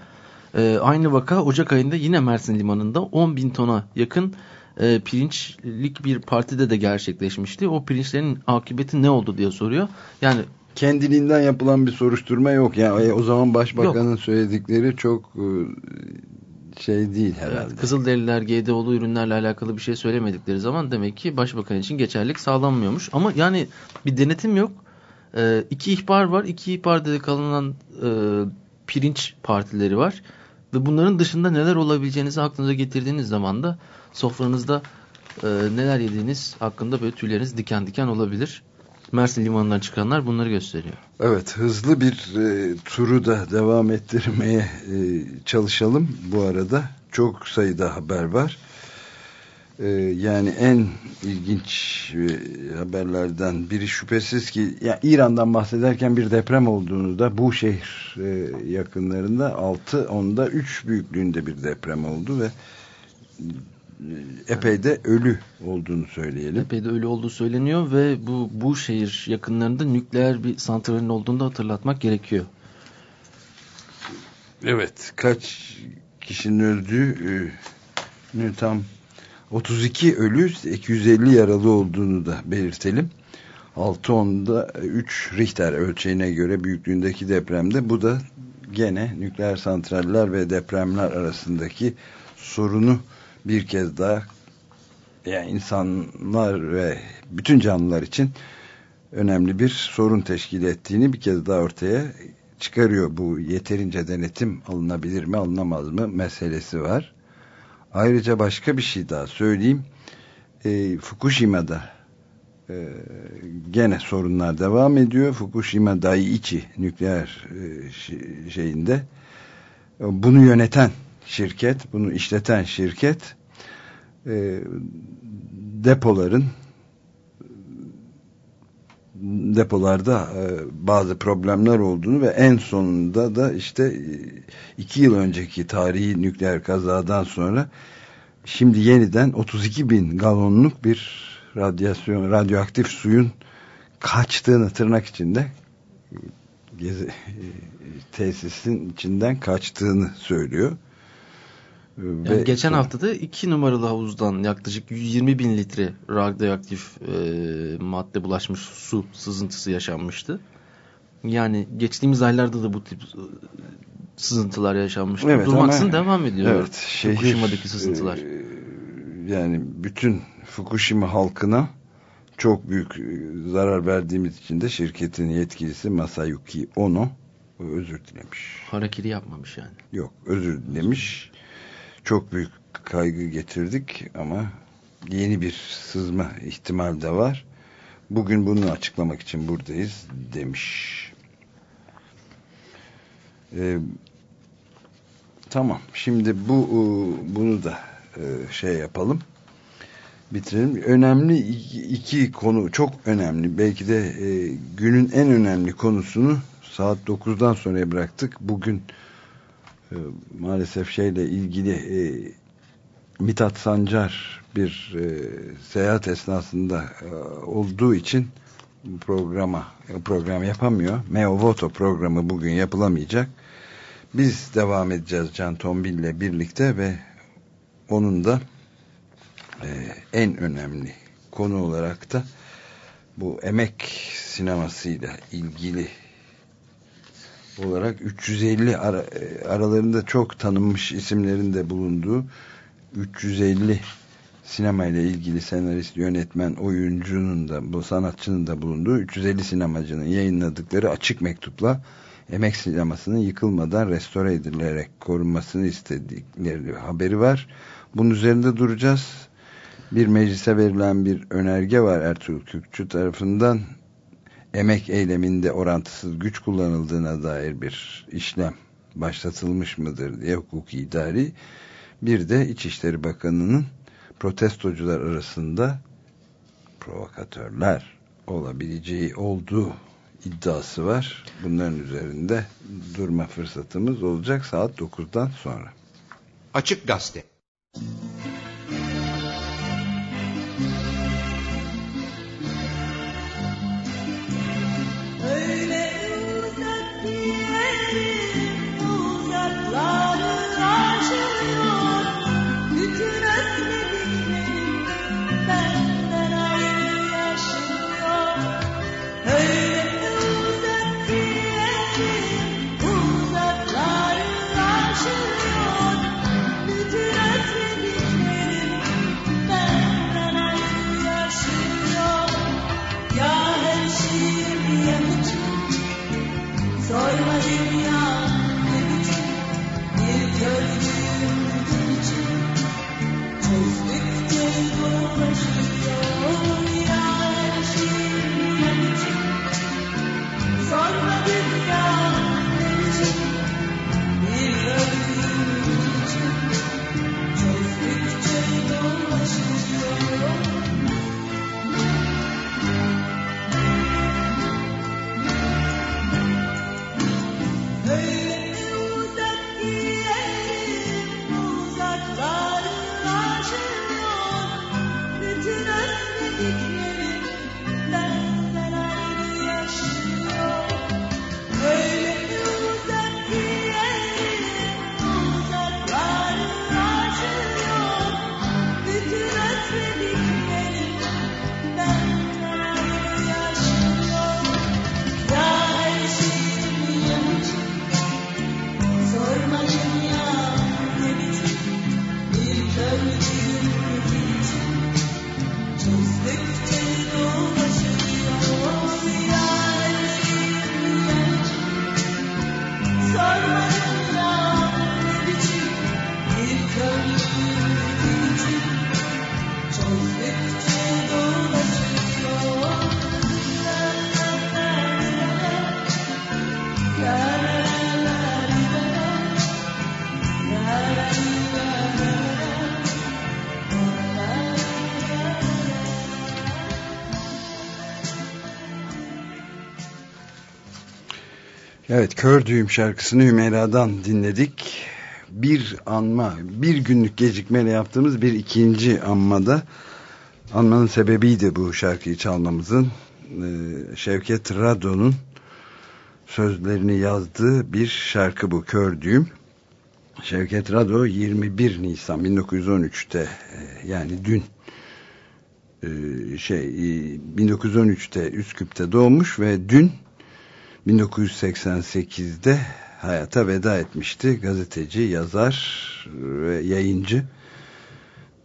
E, aynı vaka Ocak ayında yine Mersin Limanı'nda 10 bin tona yakın e, pirinçlik bir partide de gerçekleşmişti. O pirinçlerin akıbeti ne oldu diye soruyor. Yani Kendiliğinden yapılan bir soruşturma yok. Yani e, o zaman başbakanın söyledikleri çok e, şey değil herhalde. Evet, Kızılderililer GDO'lu ürünlerle alakalı bir şey söylemedikleri zaman demek ki başbakan için geçerlilik sağlanmıyormuş. Ama yani bir denetim yok. Ee, iki ihbar var. İki ihbarda da kalınan e, pirinç partileri var. Ve bunların dışında neler olabileceğinizi aklınıza getirdiğiniz zaman da sofranızda e, neler yediğiniz hakkında böyle tüyleriniz diken diken olabilir. Mersin limanından çıkanlar bunları gösteriyor. Evet hızlı bir e, turu da devam ettirmeye e, çalışalım bu arada. Çok sayıda haber var. E, yani en ilginç e, haberlerden biri şüphesiz ki ya İran'dan bahsederken bir deprem olduğunu da bu şehir e, yakınlarında 6 onda 3 büyüklüğünde bir deprem oldu ve epey de ölü olduğunu söyleyelim. Epey de öyle olduğu söyleniyor ve bu bu şehir yakınlarında nükleer bir santralin olduğunu da hatırlatmak gerekiyor. Evet kaç kişinin öldüğü e, tam 32 ölü 250 yaralı olduğunu da belirtelim. 6.10'da 3 Richter ölçeğine göre büyüklüğündeki depremde bu da gene nükleer santraller ve depremler arasındaki sorunu bir kez daha yani insanlar ve bütün canlılar için önemli bir sorun teşkil ettiğini bir kez daha ortaya çıkarıyor. Bu yeterince denetim alınabilir mi alınamaz mı meselesi var. Ayrıca başka bir şey daha söyleyeyim. E, Fukushima'da e, gene sorunlar devam ediyor. Fukushima Daiichi nükleer e, şeyinde bunu yöneten şirket, bunu işleten şirket e, depoların depolarda e, bazı problemler olduğunu ve en sonunda da işte e, iki yıl önceki tarihi nükleer kazadan sonra şimdi yeniden 32 bin galonluk bir radyasyon, radyoaktif suyun kaçtığını tırnak içinde gezi, tesisin içinden kaçtığını söylüyor. Yani Ve geçen sonra- haftada 2 numaralı havuzdan yaklaşık 120 bin litre radyoaktif e, madde bulaşmış su sızıntısı yaşanmıştı. Yani geçtiğimiz aylarda da bu tip e, sızıntılar yaşanmıştı. Evet, Durmaksızın ama- devam ediyor. Evet, şehir, Fukushima'daki sızıntılar. e, yani bütün Fukushima halkına çok büyük e, zarar verdiğimiz için de şirketin yetkilisi Masayuki Ono özür dilemiş. Hareketi yapmamış yani. Yok özür dilemiş. Çok büyük kaygı getirdik ama yeni bir sızma ihtimal de var. Bugün bunu açıklamak için buradayız demiş. Ee, tamam. Şimdi bu bunu da e, şey yapalım. Bitirelim. Önemli iki, konu çok önemli. Belki de e, günün en önemli konusunu saat 9'dan sonraya bıraktık. Bugün e, maalesef şeyle ilgili e, Mithat Sancar bir e, seyahat esnasında e, olduğu için programa program yapamıyor. Meo Voto programı bugün yapılamayacak. Biz devam edeceğiz Can Tombil ile birlikte ve onun da e, en önemli konu olarak da bu emek sinemasıyla ilgili olarak 350 ara, e, aralarında çok tanınmış isimlerin de bulunduğu 350 sinema ile ilgili senarist, yönetmen, oyuncunun da bu sanatçının da bulunduğu 350 sinemacının yayınladıkları açık mektupla emek sinemasının yıkılmadan restore edilerek korunmasını istedikleri haberi var. Bunun üzerinde duracağız. Bir meclise verilen bir önerge var Ertuğrul Kürkçü tarafından emek eyleminde orantısız güç kullanıldığına dair bir işlem başlatılmış mıdır diye hukuki idari bir de İçişleri Bakanı'nın protestocular arasında provokatörler olabileceği olduğu iddiası var. Bunların üzerinde durma fırsatımız olacak saat 9'dan sonra. Açık Gazete Evet Kör Düğüm şarkısını Hümeyra'dan dinledik. Bir anma, bir günlük gecikmeyle yaptığımız bir ikinci anmada anmanın sebebiydi bu şarkıyı çalmamızın. Ee, Şevket Rado'nun sözlerini yazdığı bir şarkı bu Kör Düğüm. Şevket Rado 21 Nisan 1913'te e, yani dün e, şey e, 1913'te Üsküp'te doğmuş ve dün 1988'de hayata veda etmişti. Gazeteci, yazar ve yayıncı.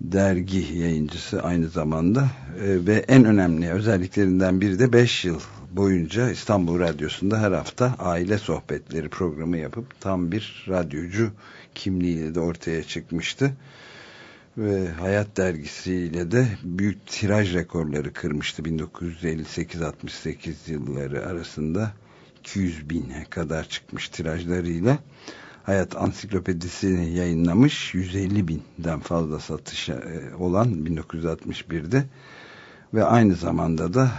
Dergi yayıncısı aynı zamanda. E, ve en önemli özelliklerinden biri de 5 yıl boyunca İstanbul Radyosu'nda her hafta aile sohbetleri programı yapıp tam bir radyocu kimliğiyle de ortaya çıkmıştı. Ve Hayat dergisiyle de büyük tiraj rekorları kırmıştı 1958-68 yılları arasında 200 bine kadar çıkmış tirajlarıyla. Hayat ansiklopedisini yayınlamış 150 binden fazla satış e, olan 1961'de ve aynı zamanda da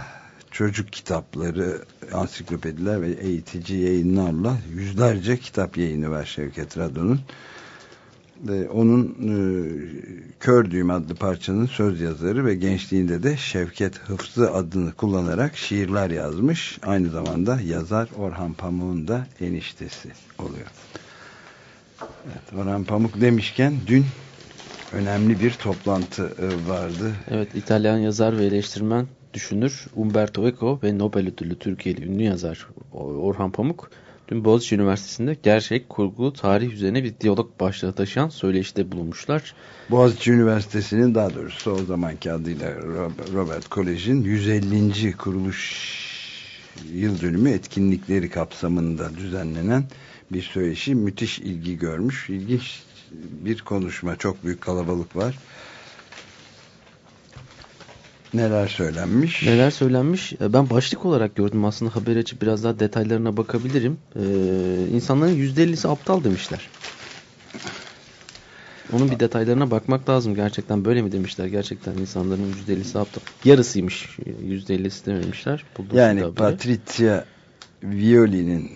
çocuk kitapları, ansiklopediler ve eğitici yayınlarla yüzlerce kitap yayını var Şevket Radon'un. Ve onun e, Kör Düğüm adlı parçanın söz yazarı ve gençliğinde de Şevket Hıfzı adını kullanarak şiirler yazmış. Aynı zamanda yazar Orhan Pamuk'un da eniştesi oluyor. Evet, Orhan Pamuk demişken dün önemli bir toplantı e, vardı. Evet, İtalyan yazar ve eleştirmen düşünür Umberto Eco ve Nobel ödüllü Türkiye'li ünlü yazar Orhan Pamuk dün Boğaziçi Üniversitesi'nde gerçek, kurgu, tarih üzerine bir diyalog başlığı taşıyan söyleşide bulunmuşlar. Boğaziçi Üniversitesi'nin daha doğrusu o zamanki adıyla Robert Kolej'in 150. kuruluş yıl dönümü etkinlikleri kapsamında düzenlenen bir söyleşi müthiş ilgi görmüş. İlginç bir konuşma. Çok büyük kalabalık var. Neler söylenmiş? Neler söylenmiş? E, ben başlık olarak gördüm aslında haber açıp biraz daha detaylarına bakabilirim. Ee, insanların %50'si aptal demişler. Onun bir detaylarına bakmak lazım. Gerçekten böyle mi demişler? Gerçekten insanların %50'si aptal. Yarısıymış. %50'si dememişler. Buldum yani Patricia Violi'nin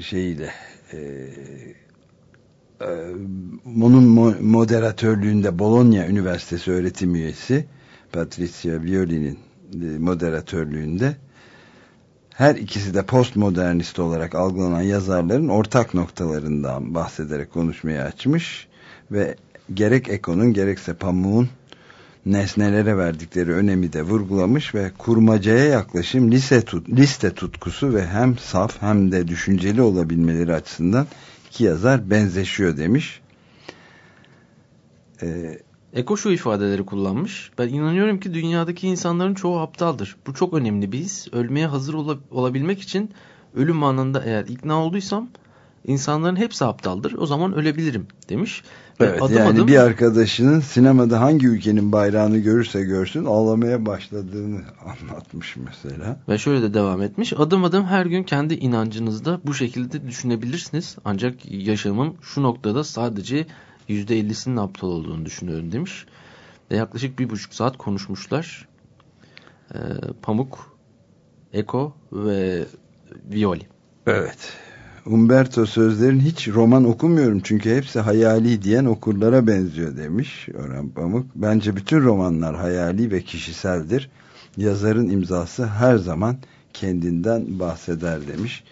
şeyiyle e, e, onun moderatörlüğünde Bologna Üniversitesi öğretim üyesi Patricia Violi'nin e, moderatörlüğünde her ikisi de postmodernist olarak algılanan yazarların ortak noktalarından bahsederek konuşmayı açmış ve gerek Eko'nun gerekse Pamuk'un nesnelere verdikleri önemi de vurgulamış ve kurmacaya yaklaşım lise tut, liste tutkusu ve hem saf hem de düşünceli olabilmeleri açısından iki yazar benzeşiyor demiş. Ee, Eko şu ifadeleri kullanmış. Ben inanıyorum ki dünyadaki insanların çoğu aptaldır. Bu çok önemli bir his. Ölmeye hazır ol olabilmek için ölüm anında eğer ikna olduysam insanların hepsi aptaldır. O zaman ölebilirim demiş. Evet adım yani adım, bir arkadaşının sinemada hangi ülkenin bayrağını görürse görsün ağlamaya başladığını anlatmış mesela. Ve şöyle de devam etmiş. Adım adım her gün kendi inancınızda bu şekilde düşünebilirsiniz. Ancak yaşamım şu noktada sadece %50'sinin aptal olduğunu düşünüyorum demiş. Ve yaklaşık bir buçuk saat konuşmuşlar. Ee, Pamuk, Eko ve Violi. Evet. Umberto sözlerin hiç roman okumuyorum çünkü hepsi hayali diyen okurlara benziyor demiş Orhan Pamuk. Bence bütün romanlar hayali ve kişiseldir. Yazarın imzası her zaman kendinden bahseder demiş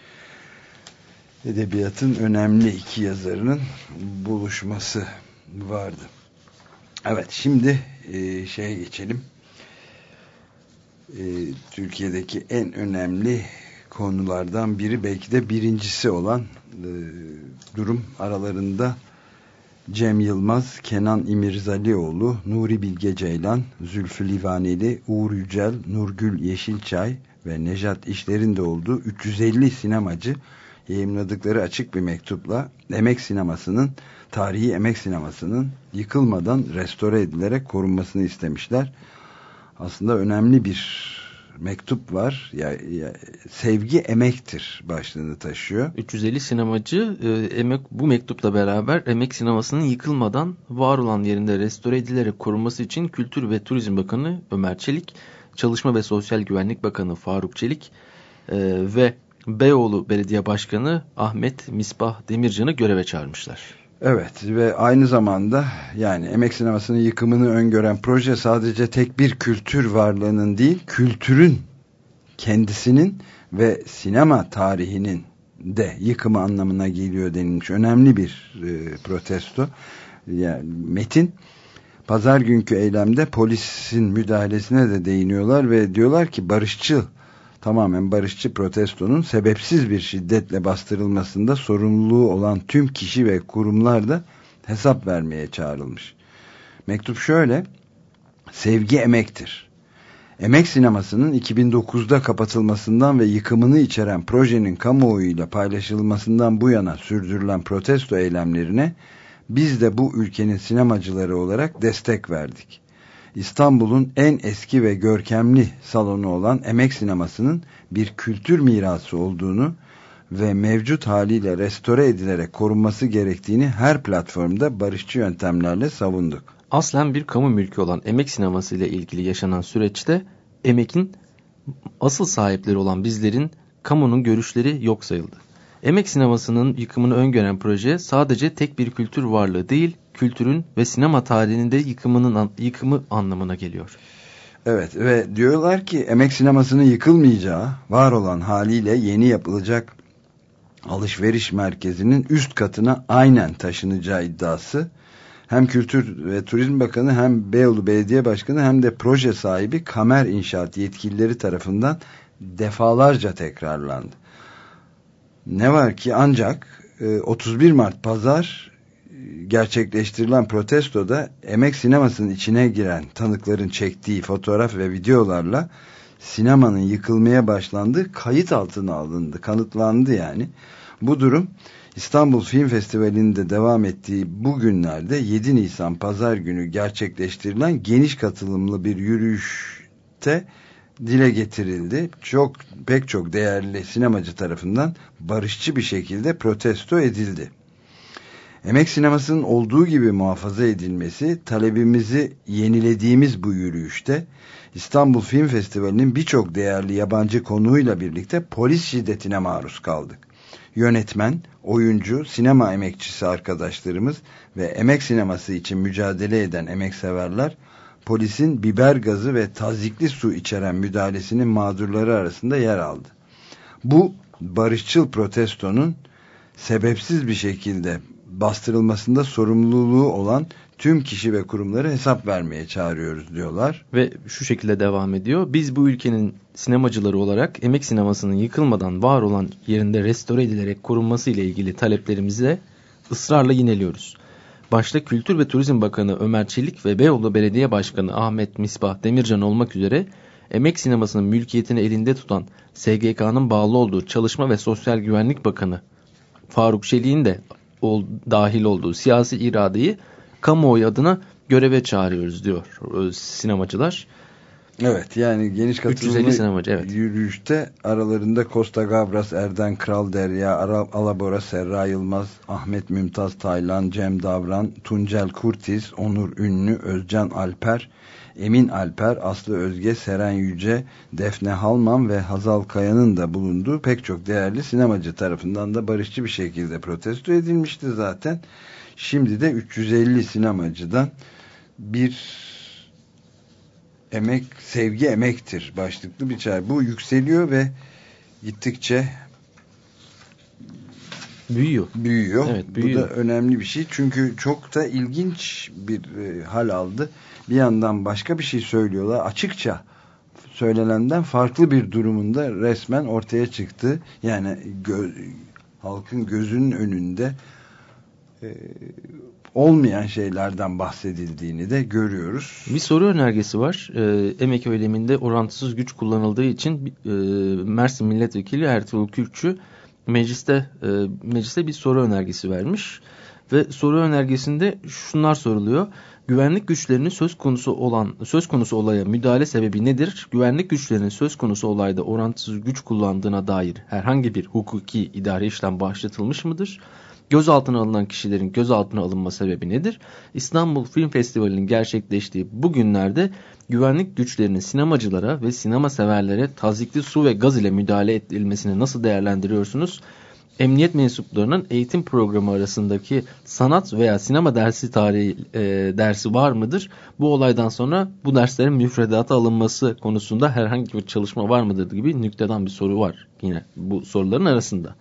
edebiyatın önemli iki yazarının buluşması vardı. Evet şimdi e, şeye geçelim. E, Türkiye'deki en önemli konulardan biri belki de birincisi olan e, durum aralarında Cem Yılmaz, Kenan İmirzalioğlu, Nuri Bilge Ceylan, Zülfü Livaneli, Uğur Yücel, Nurgül Yeşilçay ve Nejat İşler'in de olduğu 350 sinemacı yayınladıkları açık bir mektupla emek sinemasının tarihi emek sinemasının yıkılmadan restore edilerek korunmasını istemişler. Aslında önemli bir mektup var. Ya, ya, sevgi emektir başlığını taşıyor. 350 sinemacı e, emek bu mektupla beraber emek sinemasının yıkılmadan var olan yerinde restore edilerek korunması için Kültür ve Turizm Bakanı Ömer Çelik, Çalışma ve Sosyal Güvenlik Bakanı Faruk Çelik e, ve Beyoğlu Belediye Başkanı Ahmet Misbah Demircan'ı göreve çağırmışlar. Evet ve aynı zamanda yani emek sinemasının yıkımını öngören proje sadece tek bir kültür varlığının değil kültürün kendisinin ve sinema tarihinin de yıkımı anlamına geliyor denilmiş. Önemli bir e, protesto. Yani metin pazar günkü eylemde polisin müdahalesine de değiniyorlar ve diyorlar ki barışçıl tamamen barışçı protestonun sebepsiz bir şiddetle bastırılmasında sorumluluğu olan tüm kişi ve kurumlar da hesap vermeye çağrılmış. Mektup şöyle, sevgi emektir. Emek sinemasının 2009'da kapatılmasından ve yıkımını içeren projenin kamuoyuyla paylaşılmasından bu yana sürdürülen protesto eylemlerine biz de bu ülkenin sinemacıları olarak destek verdik. İstanbul'un en eski ve görkemli salonu olan Emek Sineması'nın bir kültür mirası olduğunu ve mevcut haliyle restore edilerek korunması gerektiğini her platformda barışçı yöntemlerle savunduk. Aslen bir kamu mülkü olan emek sineması ile ilgili yaşanan süreçte emekin asıl sahipleri olan bizlerin kamunun görüşleri yok sayıldı. Emek sinemasının yıkımını öngören proje sadece tek bir kültür varlığı değil, kültürün ve sinema tarihinin de yıkımının yıkımı anlamına geliyor. Evet ve diyorlar ki emek sinemasının yıkılmayacağı var olan haliyle yeni yapılacak alışveriş merkezinin üst katına aynen taşınacağı iddiası hem Kültür ve Turizm Bakanı hem Beyoğlu Belediye Başkanı hem de proje sahibi Kamer İnşaat yetkilileri tarafından defalarca tekrarlandı. Ne var ki ancak e, 31 Mart pazar e, gerçekleştirilen protestoda emek sinemasının içine giren tanıkların çektiği fotoğraf ve videolarla sinemanın yıkılmaya başlandığı kayıt altına alındı, kanıtlandı yani. Bu durum İstanbul Film Festivali'nde devam ettiği bu günlerde 7 Nisan pazar günü gerçekleştirilen geniş katılımlı bir yürüyüşte dile getirildi. Çok pek çok değerli sinemacı tarafından barışçı bir şekilde protesto edildi. Emek sinemasının olduğu gibi muhafaza edilmesi talebimizi yenilediğimiz bu yürüyüşte İstanbul Film Festivali'nin birçok değerli yabancı konuğuyla birlikte polis şiddetine maruz kaldık. Yönetmen, oyuncu, sinema emekçisi arkadaşlarımız ve emek sineması için mücadele eden emekseverler polisin biber gazı ve tazikli su içeren müdahalesinin mağdurları arasında yer aldı. Bu barışçıl protestonun sebepsiz bir şekilde bastırılmasında sorumluluğu olan tüm kişi ve kurumları hesap vermeye çağırıyoruz diyorlar. Ve şu şekilde devam ediyor. Biz bu ülkenin sinemacıları olarak emek sinemasının yıkılmadan var olan yerinde restore edilerek korunması ile ilgili taleplerimizi ısrarla yineliyoruz. Başta Kültür ve Turizm Bakanı Ömer Çelik ve Beyoğlu Belediye Başkanı Ahmet Misbah Demircan olmak üzere emek sinemasının mülkiyetini elinde tutan SGK'nın bağlı olduğu Çalışma ve Sosyal Güvenlik Bakanı Faruk Çelik'in de ol, dahil olduğu siyasi iradeyi kamuoyu adına göreve çağırıyoruz diyor e, sinemacılar. Evet yani geniş 350 katılımlı sinemacı, evet. yürüyüşte aralarında Costa Gavras, Erden Kral Derya, Ara- Alabora Serra Yılmaz, Ahmet Mümtaz Taylan, Cem Davran, Tuncel Kurtiz, Onur Ünlü, Özcan Alper, Emin Alper, Aslı Özge, Seren Yüce, Defne Halman ve Hazal Kaya'nın da bulunduğu pek çok değerli sinemacı tarafından da barışçı bir şekilde protesto edilmişti zaten. Şimdi de 350 sinemacıdan bir emek, sevgi emektir başlıklı bir çağrı. Bu yükseliyor ve gittikçe Büyüyor. büyüyor. Evet, büyüyor. Bu da önemli bir şey. Çünkü çok da ilginç bir e, hal aldı. Bir yandan başka bir şey söylüyorlar. Açıkça söylenenden farklı bir durumunda resmen ortaya çıktı. Yani gö halkın gözünün önünde e, olmayan şeylerden bahsedildiğini de görüyoruz. Bir soru önergesi var. Ee, emek eyleminde orantısız güç kullanıldığı için e, Mersin Milletvekili Ertuğrul Kürkçü mecliste e, mecliste bir soru önergesi vermiş ve soru önergesinde şunlar soruluyor. Güvenlik güçlerinin söz konusu olan söz konusu olaya müdahale sebebi nedir? Güvenlik güçlerinin söz konusu olayda orantısız güç kullandığına dair herhangi bir hukuki idari işlem başlatılmış mıdır? Gözaltına alınan kişilerin gözaltına alınma sebebi nedir? İstanbul Film Festivali'nin gerçekleştiği bu günlerde güvenlik güçlerinin sinemacılara ve sinema severlere tazikli su ve gaz ile müdahale edilmesini nasıl değerlendiriyorsunuz? Emniyet mensuplarının eğitim programı arasındaki sanat veya sinema dersi tarihi e, dersi var mıdır? Bu olaydan sonra bu derslerin müfredata alınması konusunda herhangi bir çalışma var mıdır gibi nükteden bir soru var yine bu soruların arasında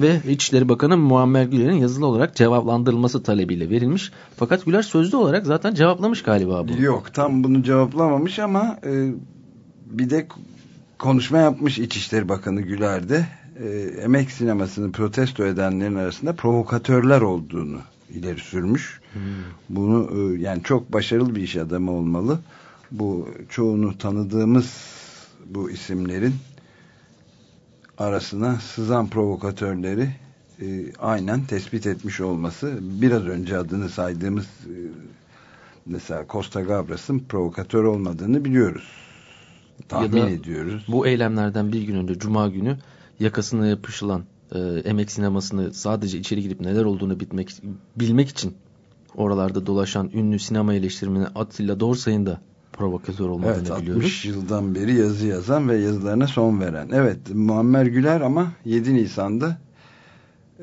ve İçişleri Bakanı Muammer Güler'in yazılı olarak cevaplandırılması talebiyle verilmiş. Fakat Güler sözlü olarak zaten cevaplamış galiba bunu. Yok tam bunu cevaplamamış ama e, bir de konuşma yapmış İçişleri Bakanı Güler de e, emek sinemasını protesto edenlerin arasında provokatörler olduğunu ileri sürmüş. Bunu e, yani çok başarılı bir iş adamı olmalı. Bu çoğunu tanıdığımız bu isimlerin arasına sızan provokatörleri e, aynen tespit etmiş olması biraz önce adını saydığımız e, mesela Costa Gavras'ın provokatör olmadığını biliyoruz. Tahmin ediyoruz. Bu eylemlerden bir gün önce Cuma günü yakasına yapışılan e, emek sinemasını sadece içeri girip neler olduğunu bitmek, bilmek için oralarda dolaşan ünlü sinema eleştirmeni Attila Dorsay'ın da provokatör olmadığını Evet 60 biliyoruz. yıldan beri yazı yazan ve yazılarına son veren. Evet Muammer Güler ama 7 Nisan'da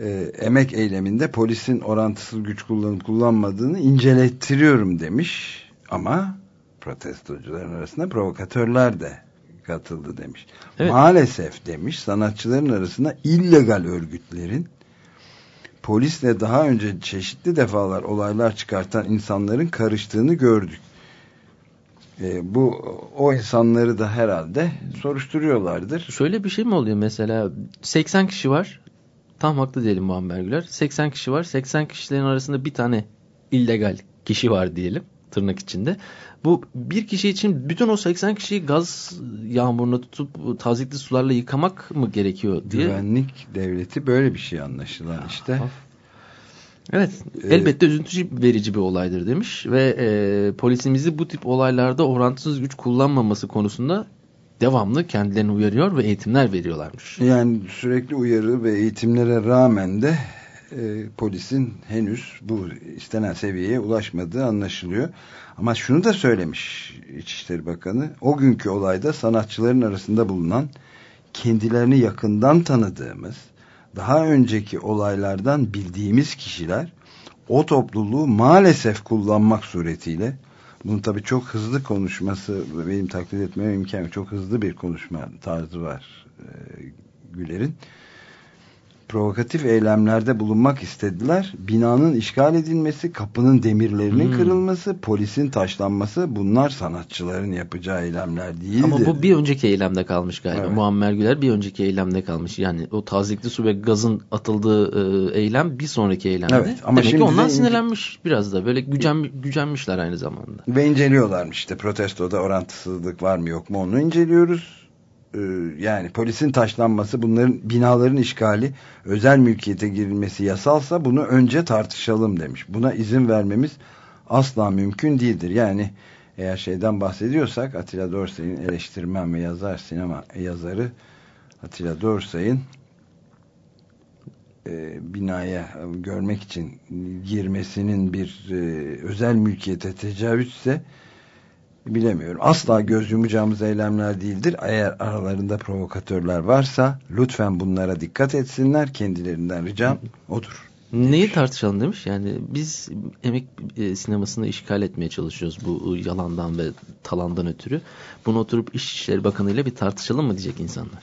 e, emek eyleminde polisin orantısız güç kullanıp kullanmadığını incelettiriyorum demiş. Ama protestocuların arasında provokatörler de katıldı demiş. Evet. Maalesef demiş sanatçıların arasında illegal örgütlerin polisle daha önce çeşitli defalar olaylar çıkartan insanların karıştığını gördük. E, bu o insanları da herhalde soruşturuyorlardır. Şöyle bir şey mi oluyor mesela 80 kişi var tam haklı diyelim Muammer Güler 80 kişi var 80 kişilerin arasında bir tane illegal kişi var diyelim tırnak içinde. Bu bir kişi için bütün o 80 kişiyi gaz yağmuruna tutup tazikli sularla yıkamak mı gerekiyor diye. Güvenlik devleti böyle bir şey anlaşılan işte. Evet Ee, elbette üzüntü verici bir olaydır demiş ve e, polisimizi bu tip olaylarda orantısız güç kullanmaması konusunda devamlı kendilerini uyarıyor ve eğitimler veriyorlarmış. Yani sürekli uyarı ve eğitimlere rağmen de e, polisin henüz bu istenen seviyeye ulaşmadığı anlaşılıyor. Ama şunu da söylemiş İçişleri Bakanı, o günkü olayda sanatçıların arasında bulunan kendilerini yakından tanıdığımız, daha önceki olaylardan bildiğimiz kişiler o topluluğu maalesef kullanmak suretiyle bunun tabii çok hızlı konuşması benim taklit etmeme imkan. Çok hızlı bir konuşma tarzı var e, Güler'in. Provokatif eylemlerde bulunmak istediler. Binanın işgal edilmesi, kapının demirlerinin Hmm. kırılması, polisin taşlanması bunlar sanatçıların yapacağı eylemler değildir. Ama bu bir önceki eylemde kalmış galiba. Evet. Muammer Güler bir önceki eylemde kalmış. Yani o tazikli su ve gazın atıldığı e, eylem bir sonraki eylemde. Evet, ama Demek şimdi ki ondan sinirlenmiş biraz da. Böyle gücen, gücenmişler aynı zamanda. Ve inceliyorlarmış işte protestoda orantısızlık var mı yok mu onu inceliyoruz. Ee, yani polisin taşlanması bunların binaların işgali özel mülkiyete girilmesi yasalsa bunu önce tartışalım demiş. Buna izin vermemiz asla mümkün değildir. Yani eğer şeyden bahsediyorsak Atilla Dorsay'ın eleştirmen ve yazar sinema yazarı Atilla Dorsay'ın e, binaya e, görmek için girmesinin bir e, özel mülkiyete tecavüzse bilemiyorum. Asla göz yumacağımız eylemler değildir. Eğer aralarında provokatörler varsa lütfen bunlara dikkat etsinler. Kendilerinden ricam odur. Neyi tartışalım demiş. Yani biz emek e, sinemasını işgal etmeye çalışıyoruz bu e, yalandan ve talandan ötürü. Bunu oturup İçişleri Bakanı ile bir tartışalım mı diyecek insanlar.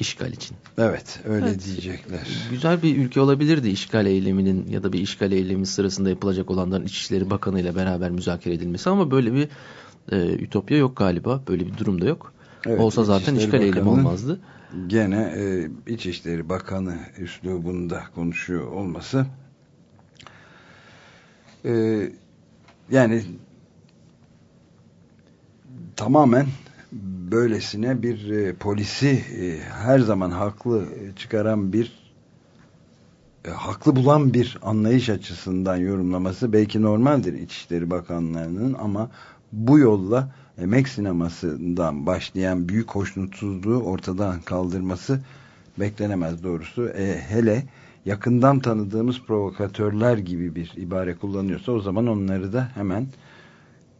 İşgal için. Evet öyle Evet. diyecekler. Güzel bir ülke olabilirdi işgal eyleminin ya da bir işgal eylemi sırasında yapılacak olanların İçişleri Bakanı ile beraber müzakere edilmesi ama böyle bir e, ütopya yok galiba. Böyle bir durum da yok. Evet, Olsa zaten İçişleri işgal eylemi olmazdı. Gene e, İçişleri Bakanı üslubunda konuşuyor olması e, yani tamamen böylesine bir e, polisi e, her zaman haklı e, çıkaran bir e, haklı bulan bir anlayış açısından yorumlaması belki normaldir İçişleri Bakanlarının ama bu yolla emek sinemasından başlayan büyük hoşnutsuzluğu ortadan kaldırması beklenemez doğrusu. E, hele yakından tanıdığımız provokatörler gibi bir ibare kullanıyorsa o zaman onları da hemen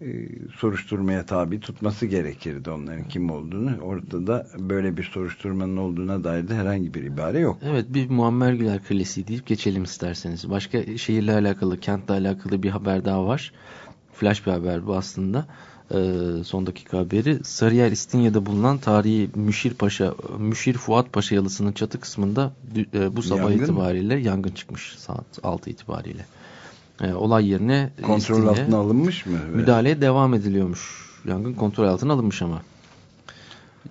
e, soruşturmaya tabi tutması gerekirdi onların kim olduğunu. Orada da böyle bir soruşturmanın olduğuna dair de herhangi bir ibare yok. Evet bir Muammer Güler klasiği deyip geçelim isterseniz. Başka şehirle alakalı, kentle alakalı bir haber daha var. Flash bir haber bu aslında. Ee, son dakika haberi. Sarıyer İstinye'de bulunan tarihi Müşir Paşa, Müşir Fuat Paşa yalısının çatı kısmında e, bu sabah Yangın mı? itibariyle yangın çıkmış saat 6 itibariyle. Ee, olay yerine Kontrol İstinye- altına alınmış mı? Müdahaleye devam ediliyormuş. Yangın kontrol altına alınmış ama.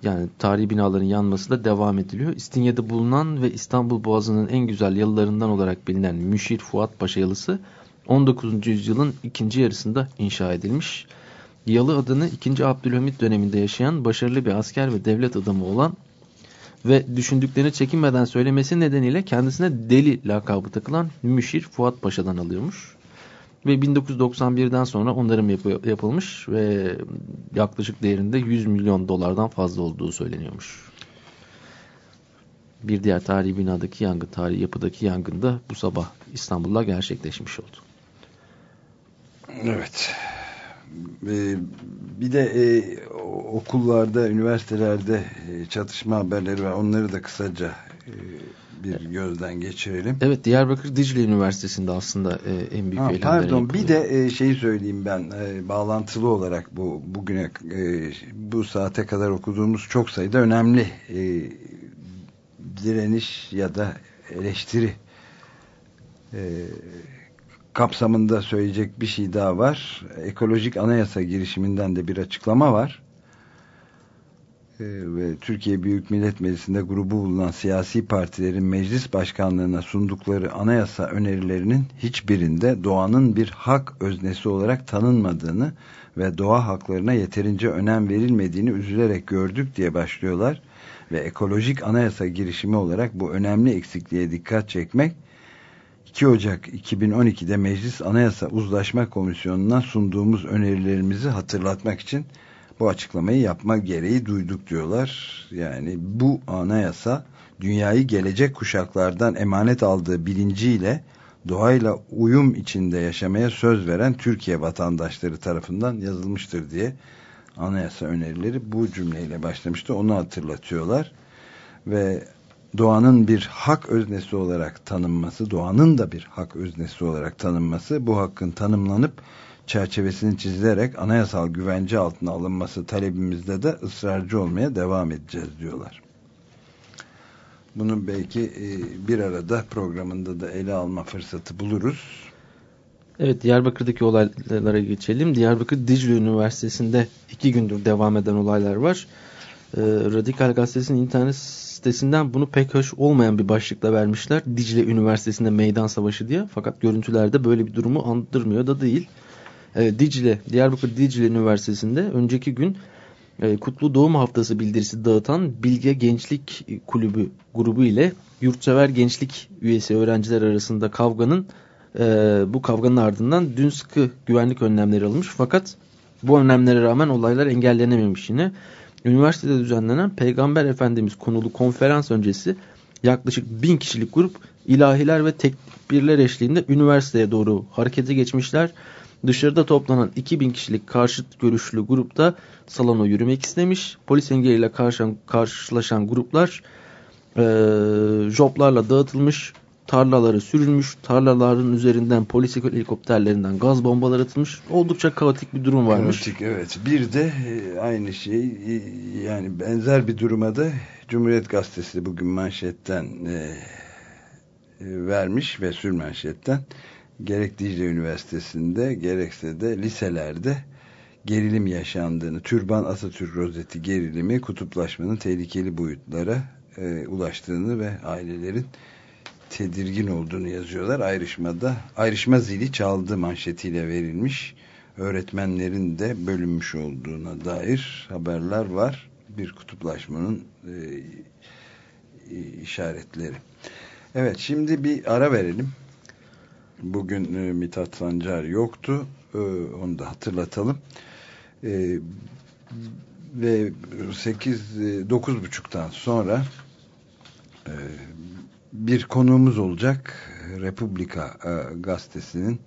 yani tarihi binaların yanması da devam ediliyor. İstinye'de bulunan ve İstanbul Boğazı'nın en güzel yalılarından olarak bilinen Müşir Fuat Paşa yalısı 19. yüzyılın ikinci yarısında inşa edilmiş. Yalı adını 2. Abdülhamit döneminde yaşayan başarılı bir asker ve devlet adamı olan ve düşündüklerini çekinmeden söylemesi nedeniyle kendisine deli lakabı takılan Müşir Fuat Paşa'dan alıyormuş. Ve 1991'den sonra onarım yapı, yapılmış ve yaklaşık değerinde 100 milyon dolardan fazla olduğu söyleniyormuş. Bir diğer tarihi binadaki yangın, tarihi yapıdaki yangın da bu sabah İstanbul'da gerçekleşmiş oldu. Evet. Ee, bir de e, okullarda, üniversitelerde e, çatışma haberleri var. Onları da kısaca e, bir gözden geçirelim. Evet, Diyarbakır Dicle Üniversitesi'nde aslında e, en büyük ha, Pardon, yapılıyor. bir de e, şeyi söyleyeyim ben e, bağlantılı olarak bu bugüne e, bu saate kadar okuduğumuz çok sayıda önemli e, direniş ya da eleştiri e, kapsamında söyleyecek bir şey daha var. Ekolojik anayasa girişiminden de bir açıklama var. Ee, ve Türkiye Büyük Millet Meclisi'nde grubu bulunan siyasi partilerin meclis başkanlığına sundukları anayasa önerilerinin hiçbirinde doğanın bir hak öznesi olarak tanınmadığını ve doğa haklarına yeterince önem verilmediğini üzülerek gördük diye başlıyorlar ve ekolojik anayasa girişimi olarak bu önemli eksikliğe dikkat çekmek 2 Ocak 2012'de Meclis Anayasa Uzlaşma Komisyonu'na sunduğumuz önerilerimizi hatırlatmak için bu açıklamayı yapma gereği duyduk diyorlar. Yani bu anayasa dünyayı gelecek kuşaklardan emanet aldığı bilinciyle doğayla uyum içinde yaşamaya söz veren Türkiye vatandaşları tarafından yazılmıştır diye anayasa önerileri bu cümleyle başlamıştı. Onu hatırlatıyorlar. Ve doğanın bir hak öznesi olarak tanınması, doğanın da bir hak öznesi olarak tanınması, bu hakkın tanımlanıp çerçevesini çizilerek anayasal güvence altına alınması talebimizde de ısrarcı olmaya devam edeceğiz diyorlar. Bunu belki e, bir arada programında da ele alma fırsatı buluruz. Evet Diyarbakır'daki olaylara geçelim. Diyarbakır Dicle Üniversitesi'nde iki gündür devam eden olaylar var. Ee, Radikal Gazetesi'nin internet sitesinden bunu pek hoş olmayan bir başlıkla vermişler. Dicle Üniversitesi'nde meydan savaşı diye. Fakat görüntülerde böyle bir durumu andırmıyor da değil. Ee, Dicle, Diyarbakır Dicle Üniversitesi'nde önceki gün e, Kutlu Doğum Haftası bildirisi dağıtan Bilge Gençlik Kulübü grubu ile yurtsever gençlik üyesi öğrenciler arasında kavganın e, bu kavganın ardından dün sıkı güvenlik önlemleri alınmış. Fakat bu önlemlere rağmen olaylar engellenememiş yine. Üniversitede düzenlenen Peygamber Efendimiz konulu konferans öncesi yaklaşık bin kişilik grup ilahiler ve tekbirler eşliğinde üniversiteye doğru harekete geçmişler. Dışarıda toplanan 2000 kişilik karşıt görüşlü grupta salona yürümek istemiş. Polis engeliyle karşılaşan, gruplar e, joplarla dağıtılmış. Tarlaları sürülmüş. Tarlaların üzerinden polis helikopterlerinden gaz bombaları atılmış. Oldukça kaotik bir durum varmış. Kaotik, evet. Bir de e, aynı şey e, yani benzer bir duruma da Cumhuriyet Gazetesi bugün manşetten e, e, vermiş ve sürmanşetten gerek Dicle Üniversitesi'nde gerekse de liselerde gerilim yaşandığını, türban Atatürk rozeti gerilimi kutuplaşmanın tehlikeli boyutlara e, ulaştığını ve ailelerin tedirgin olduğunu yazıyorlar. Ayrışmada ayrışma zili çaldı manşetiyle verilmiş. Öğretmenlerin de bölünmüş olduğuna dair haberler var. Bir kutuplaşmanın e, işaretleri. Evet şimdi bir ara verelim. Bugün e, Mithat Sancar yoktu. E, onu da hatırlatalım. E, ve 8 e, dokuz buçuktan sonra e, bir konuğumuz olacak. Republika e, gazetesinin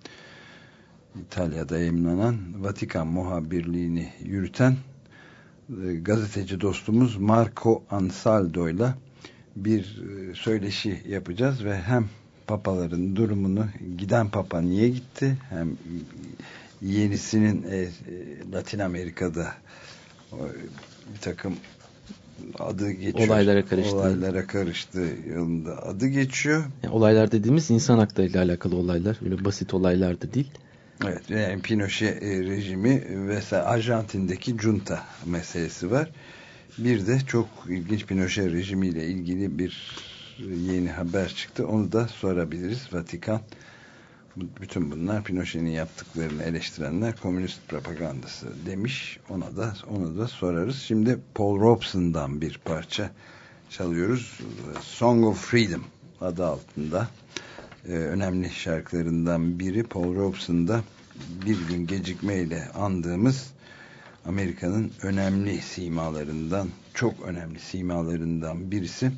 İtalya'da yayınlanan Vatikan muhabirliğini yürüten e, gazeteci dostumuz Marco Ansaldo ile bir e, söyleşi yapacağız ve hem papaların durumunu giden papa niye gitti hem yenisinin e, e, Latin Amerika'da e, bir takım adı geçiyor. Olaylara karıştı. Olaylara karıştı yolunda adı geçiyor. Yani olaylar dediğimiz insan hakları ile alakalı olaylar. Öyle basit olaylar da değil. Evet, yani Pinochet e, rejimi ve Arjantin'deki junta meselesi var. Bir de çok ilginç Pinochet rejimiyle ilgili bir yeni haber çıktı. Onu da sorabiliriz. Vatikan bütün bunlar Pinochet'in yaptıklarını eleştirenler komünist propagandası demiş. Ona da onu da sorarız. Şimdi Paul Robeson'dan bir parça çalıyoruz. Song of Freedom adı altında. Ee, önemli şarkılarından biri Paul Robeson'da bir gün gecikmeyle andığımız Amerika'nın önemli simalarından çok önemli simalarından birisi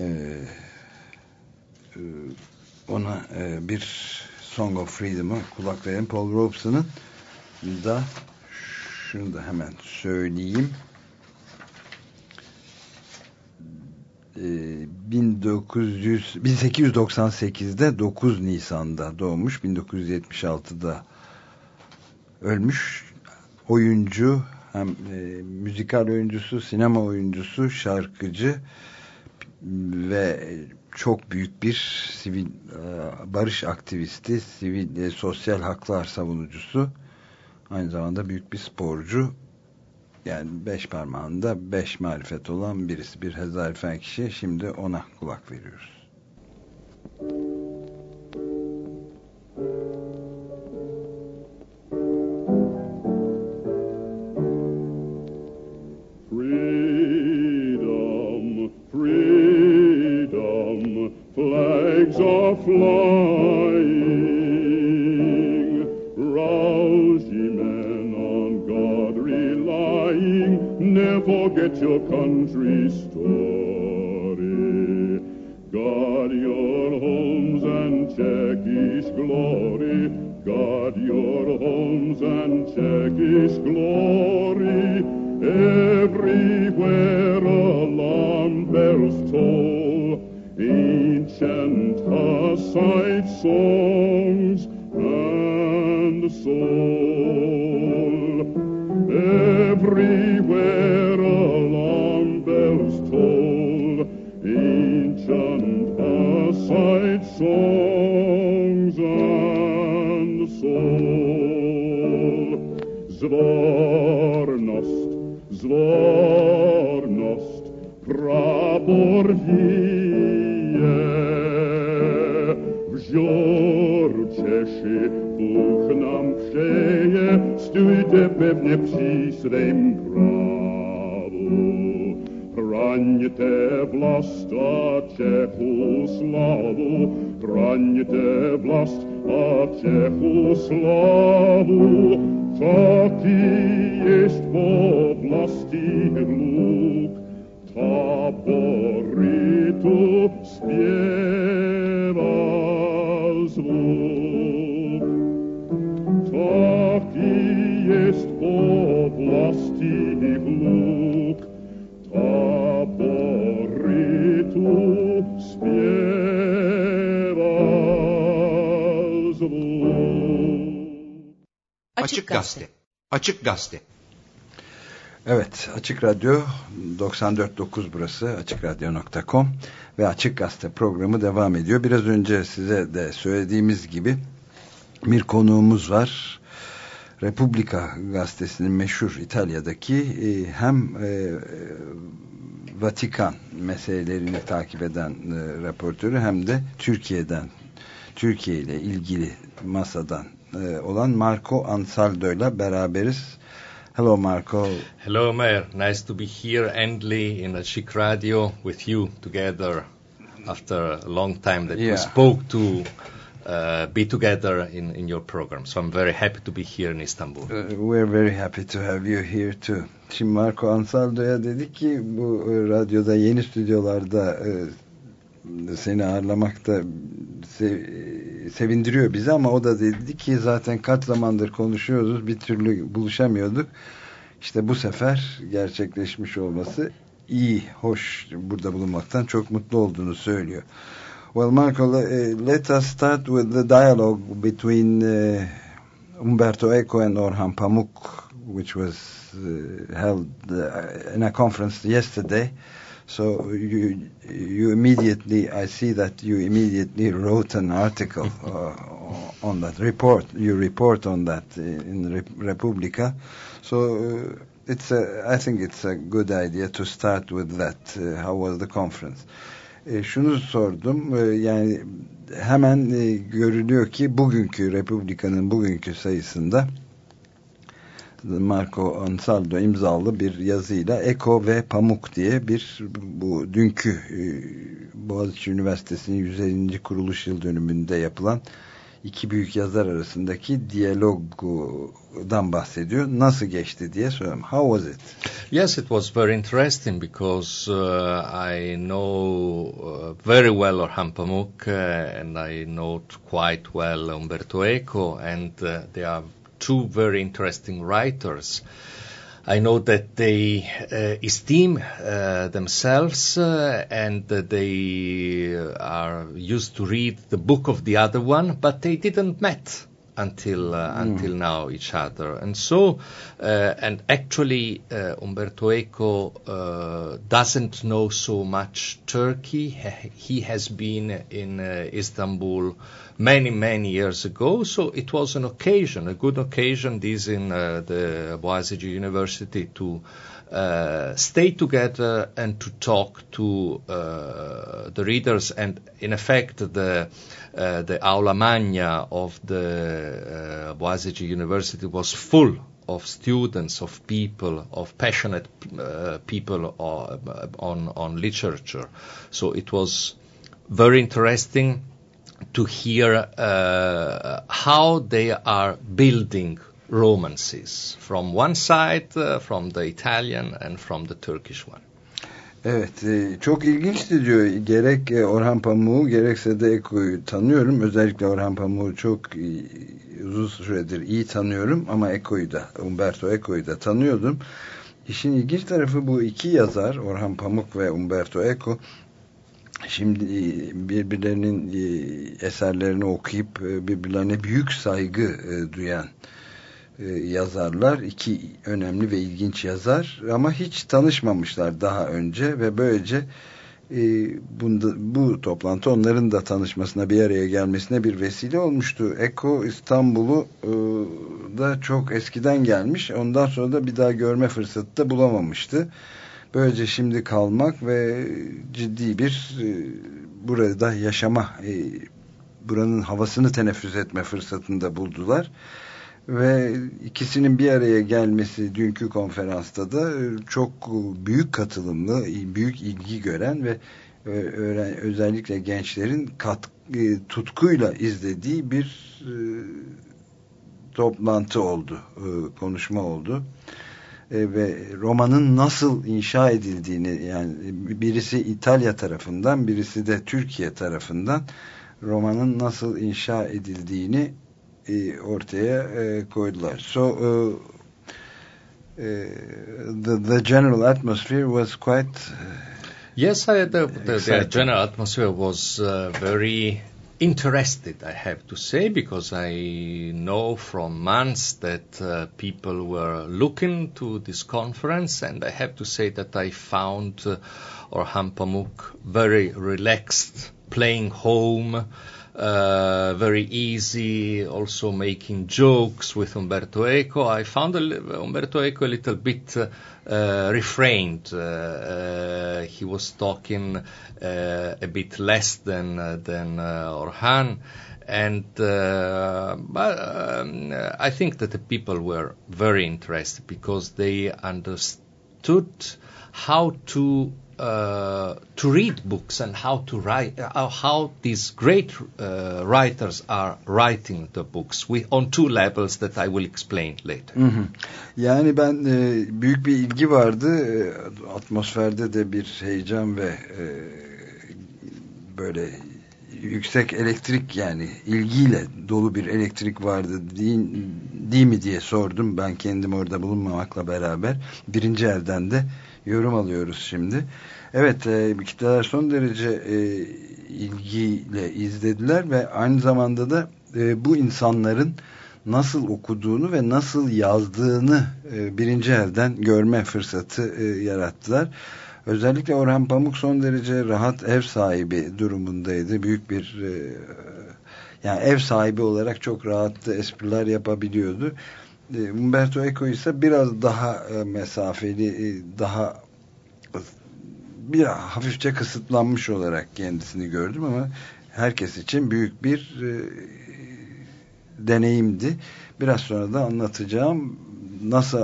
ee, e, ona e, bir Song of Freedom'a kulak verin Paul Robeson'ın da şunu da hemen söyleyeyim. E, 1900 1898'de 9 Nisan'da doğmuş 1976'da ölmüş oyuncu hem e, müzikal oyuncusu sinema oyuncusu şarkıcı ve çok büyük bir sivil e, barış aktivisti sivil e, sosyal haklar savunucusu aynı zamanda büyük bir sporcu. Yani beş parmağında beş marifet olan birisi bir hezarifen kişi. Şimdi ona kulak veriyoruz. Freedom, flags are flying. Rouse ye men on God relying, never forget your country's story. Guard your homes and His glory. Guard your homes and His glory. Everywhere alarm bells toll, ancient Hussite songs and soul. Everywhere alarm bells toll, ancient Hussite songs and soul. Zvornost, zvornost, prapor Jezior ucieszy, Bóg nam przeje, stójcie pewnie przy swym prawu. Храните власть от чеху славу, Храните власть от чеху славу, Какие есть по власти лук, Тобой Açık Gazete. Açık Gazete. Evet Açık Radyo 94.9 burası açıkradyo.com ve Açık Gazete programı devam ediyor. Biraz önce size de söylediğimiz gibi bir konuğumuz var. Republika gazetesinin meşhur İtalya'daki e, hem e, Vatikan meselelerini takip eden e, raportörü hem de Türkiye'den Türkiye ile ilgili masadan e, olan Marco Ansaldo ile beraberiz. Hello Marco. Hello, Mayor. Nice to be here, endly, in a chic radio with you together after a long time that Yeah. we spoke to uh, be together in, in your program. So I'm very happy to be here in Istanbul. Uh, We're very happy to have you here too. Şimdi Marco Ansaldo'ya dedik ki bu e, radyoda yeni stüdyolarda e, seni ağırlamak da se- sevindiriyor bizi ama o da dedi ki zaten kaç zamandır konuşuyoruz bir türlü buluşamıyorduk. İşte bu sefer gerçekleşmiş olması iyi, hoş burada bulunmaktan çok mutlu olduğunu söylüyor. Well, Marco, eh, let us start with the dialogue between eh, Umberto Eco and Orhan Pamuk, which was uh, held uh, in a conference yesterday. So you you immediately I see that you immediately wrote an article *laughs* uh, on that report. You report on that in Rep- Republica. So uh, it's a I think it's a good idea to start with that. Uh, how was the conference? E, şunu sordum e, yani hemen e, görülüyor ki bugünkü Republika'nın bugünkü sayısında Marco Ansaldo imzalı bir yazıyla Eko ve Pamuk diye bir bu dünkü e, Boğaziçi Üniversitesi'nin 150. kuruluş yıl dönümünde yapılan iki büyük yazar arasındaki diyalogdan bahsediyor. Nasıl geçti diye soruyorum. How was it? Yes, it was very interesting because uh, I know uh, very well Orhan Pamuk uh, and I know quite well Umberto Eco and uh, they are two very interesting writers. I know that they uh, esteem uh, themselves uh, and they are used to read the book of the other one, but they didn't met until uh, until now each other. And so, uh, and actually, uh, Umberto Eco uh, doesn't know so much Turkey. He has been in uh, Istanbul many many years ago, so it was an occasion, a good occasion. This in uh, the Boğaziçi University to. Uh, stay together and to talk to uh, the readers and in effect the uh, the aula magna of the uh, University was full of students, of people, of passionate uh, people uh, on on literature. So it was very interesting to hear uh, how they are building romances from one side, uh, from the Italian and from the Turkish one. Evet e, çok ilginçti diyor. Gerek e, Orhan Pamuk'u gerekse de Eko'yu tanıyorum. Özellikle Orhan Pamuk'u çok iyi, uzun süredir iyi tanıyorum ama Eko'yu da Umberto Eko'yu da tanıyordum. İşin ilginç tarafı bu iki yazar Orhan Pamuk ve Umberto Eco şimdi e, birbirlerinin e, eserlerini okuyup e, birbirlerine büyük saygı duyan yazarlar iki önemli ve ilginç yazar ama hiç tanışmamışlar daha önce ve böylece bunda, bu toplantı onların da tanışmasına bir araya gelmesine bir vesile olmuştu. Eko İstanbul'u da çok eskiden gelmiş ondan sonra da bir daha görme fırsatı da bulamamıştı. Böylece şimdi kalmak ve ciddi bir e, burada yaşama e, buranın havasını teneffüs etme fırsatını da buldular ve ikisinin bir araya gelmesi dünkü konferansta da e, çok büyük katılımlı, büyük ilgi gören ve e, öğren, özellikle gençlerin kat, e, tutkuyla izlediği bir toplantı oldu, konuşma oldu. Ve romanın nasıl inşa edildiğini yani birisi İtalya tarafından birisi de Türkiye tarafından romanın nasıl inşa edildiğini ortaya koydular. So uh, the the general atmosphere was quite yes, I, the, the, the general atmosphere was uh, very interested, I have to say, because I know from months that uh, people were looking to this conference, and I have to say that I found uh, Orhan Pamuk very relaxed, playing home, uh, very easy, also making jokes with Umberto Eco. I found a, Umberto Eco a little bit uh, uh, refrained. Uh, uh, he was talking a bit less than than Orhan, and but um, I think that the people were very interested because they understood how to uh, to read books and how to write, uh, how these great uh, writers are writing the books on two levels that I will explain later. Hı hı. Yani ben büyük bir ilgi vardı. Atmosferde de bir heyecan ve böyle yüksek elektrik yani ilgiyle dolu bir elektrik vardı değil, değil mi diye sordum. Ben kendim orada bulunmamakla beraber birinci elden de yorum alıyoruz şimdi. Evet e, kitleler son derece e, ilgiyle izlediler ve aynı zamanda da e, bu insanların nasıl okuduğunu ve nasıl yazdığını e, birinci elden görme fırsatı e, yarattılar. Özellikle Orhan Pamuk son derece rahat ev sahibi durumundaydı. Büyük bir e, yani ev sahibi olarak çok rahat espriler yapabiliyordu. E, Umberto Eco ise biraz daha e, mesafeli, e, daha bir hafifçe kısıtlanmış olarak kendisini gördüm ama herkes için büyük bir e, deneyimdi. Biraz sonra da anlatacağım nasıl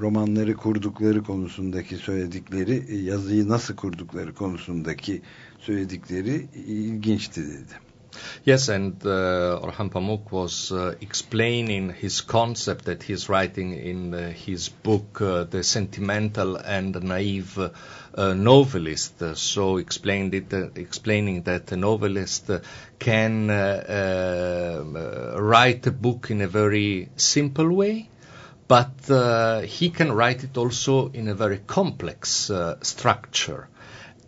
romanları kurdukları konusundaki söyledikleri, yazıyı nasıl kurdukları konusundaki söyledikleri ilginçti dedi. Yes, and uh, Orhan Pamuk was uh, explaining his concept that he's writing in uh, his book, uh, The Sentimental and Naive uh, Novelist. Uh, so explained it, uh, explaining that a novelist uh, can uh, uh, write a book in a very simple way, but uh, he can write it also in a very complex uh, structure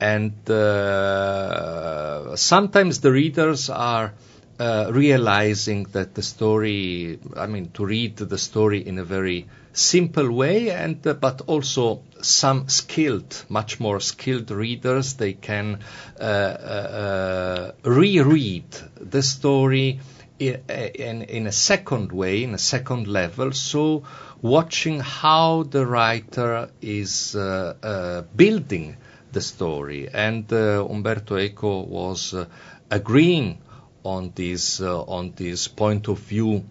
and uh, sometimes the readers are uh, realizing that the story, I mean, to read the story in a very simple way, and uh, but also some skilled, much more skilled readers, they can uh, reread the story in, in, in a second way, in a second level. So, watching how the writer is uh, uh, building the story. And uh, Umberto Eco was agreeing on this on this point of view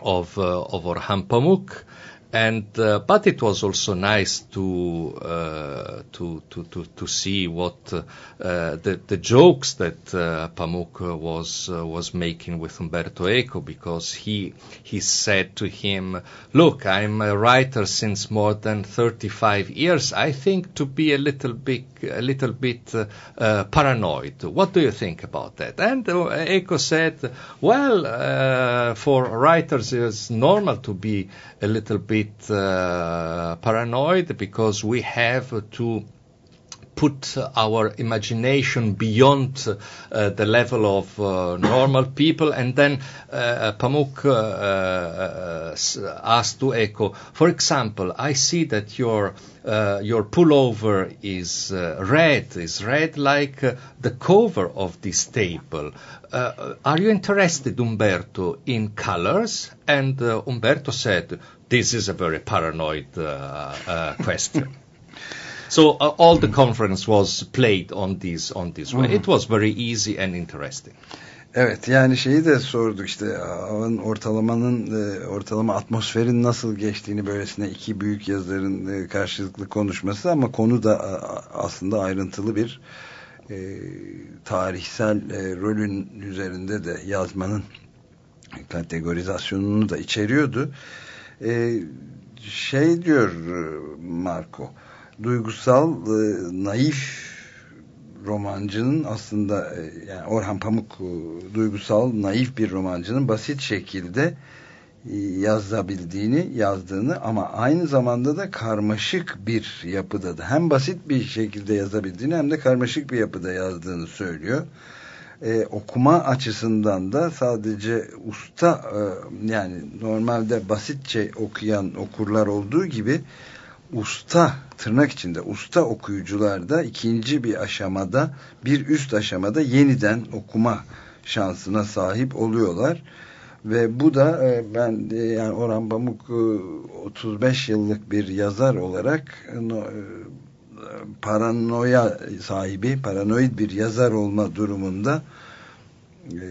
of uh, of Orhan Pamuk. And uh, but it was also nice to uh, to, to to to see what uh, the the jokes that uh, Pamuk was uh, was making with Umberto Eco because he he said to him, "Look, I'm a writer since more than 35 years. I think to be a little bit a little bit uh, paranoid. What do you think about that?" And uh, Eco said, "Well, uh, for writers it's normal to be a little bit." paranoid because we have to put our imagination beyond uh, the level of uh, normal people. And then uh, Pamuk asked to Echo, for example, I see that your your pullover is red, is red like the cover of this table. Are you interested, Umberto, in colors? And Umberto said, this is a very paranoid uh, uh, question. So uh, all the conference was played on this on this way. It was very easy and interesting. Evet yani şeyi de sorduk işte havanın ortalamanın e, ortalama atmosferin nasıl geçtiğini böylesine iki büyük yazarın e, karşılıklı konuşması ama konu da a, aslında ayrıntılı bir e, tarihsel e, rolün üzerinde de yazmanın kategorizasyonunu da içeriyordu. E, şey diyor e, Marco duygusal e, naif romancının aslında e, yani Orhan Pamuk e, duygusal naif bir romancının basit şekilde yazabildiğini yazdığını ama aynı zamanda da karmaşık bir yapıda da hem basit bir şekilde yazabildiğini hem de karmaşık bir yapıda yazdığını söylüyor. Ee, okuma açısından da sadece usta e, yani normalde basitçe okuyan okurlar olduğu gibi usta tırnak içinde usta okuyucular da ikinci bir aşamada bir üst aşamada yeniden okuma şansına sahip oluyorlar. Ve bu da e, ben e, yani Orhan Pamuk e, 35 yıllık bir yazar olarak e, no, e, paranoya sahibi paranoid bir yazar olma durumunda e,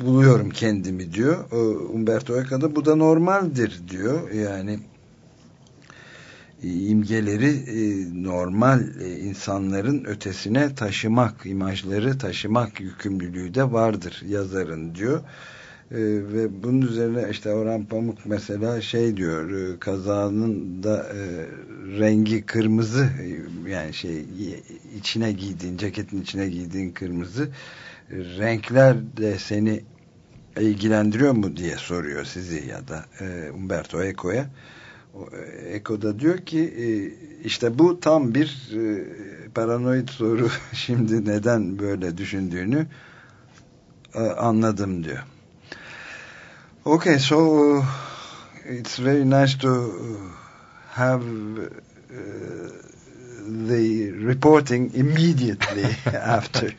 buluyorum kendimi diyor. E, Umberto Eco'da bu da normaldir diyor. Yani imgeleri e, normal e, insanların ötesine taşımak, imajları taşımak yükümlülüğü de vardır yazarın diyor. E, ve bunun üzerine işte Orhan Pamuk mesela şey diyor e, kazanın da e, rengi kırmızı e, yani şey içine giydiğin ceketin içine giydiğin kırmızı e, renkler de seni ilgilendiriyor mu diye soruyor sizi ya da e, Umberto Eco'ya. Eko'da diyor ki e, işte bu tam bir e, paranoid soru *laughs* şimdi neden böyle düşündüğünü e, anladım diyor. Okay, so it's very nice to have the reporting immediately *laughs* after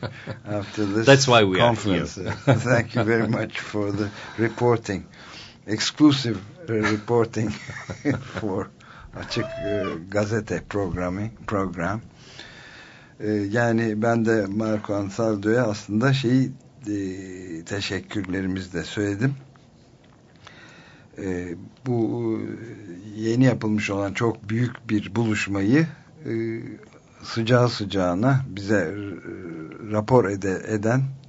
after this That's why we are conference. here. *laughs* Uh, Thank you very much for the reporting, exclusive reporting *laughs* for Açık e, Gazete programı program. E, yani ben de Marco Ansaldo'ya aslında şeyi e, teşekkürlerimizi de söyledim. E, bu yeni yapılmış olan çok büyük bir buluşmayı e, sıcağı sıcağına bize e, rapor ede, eden e,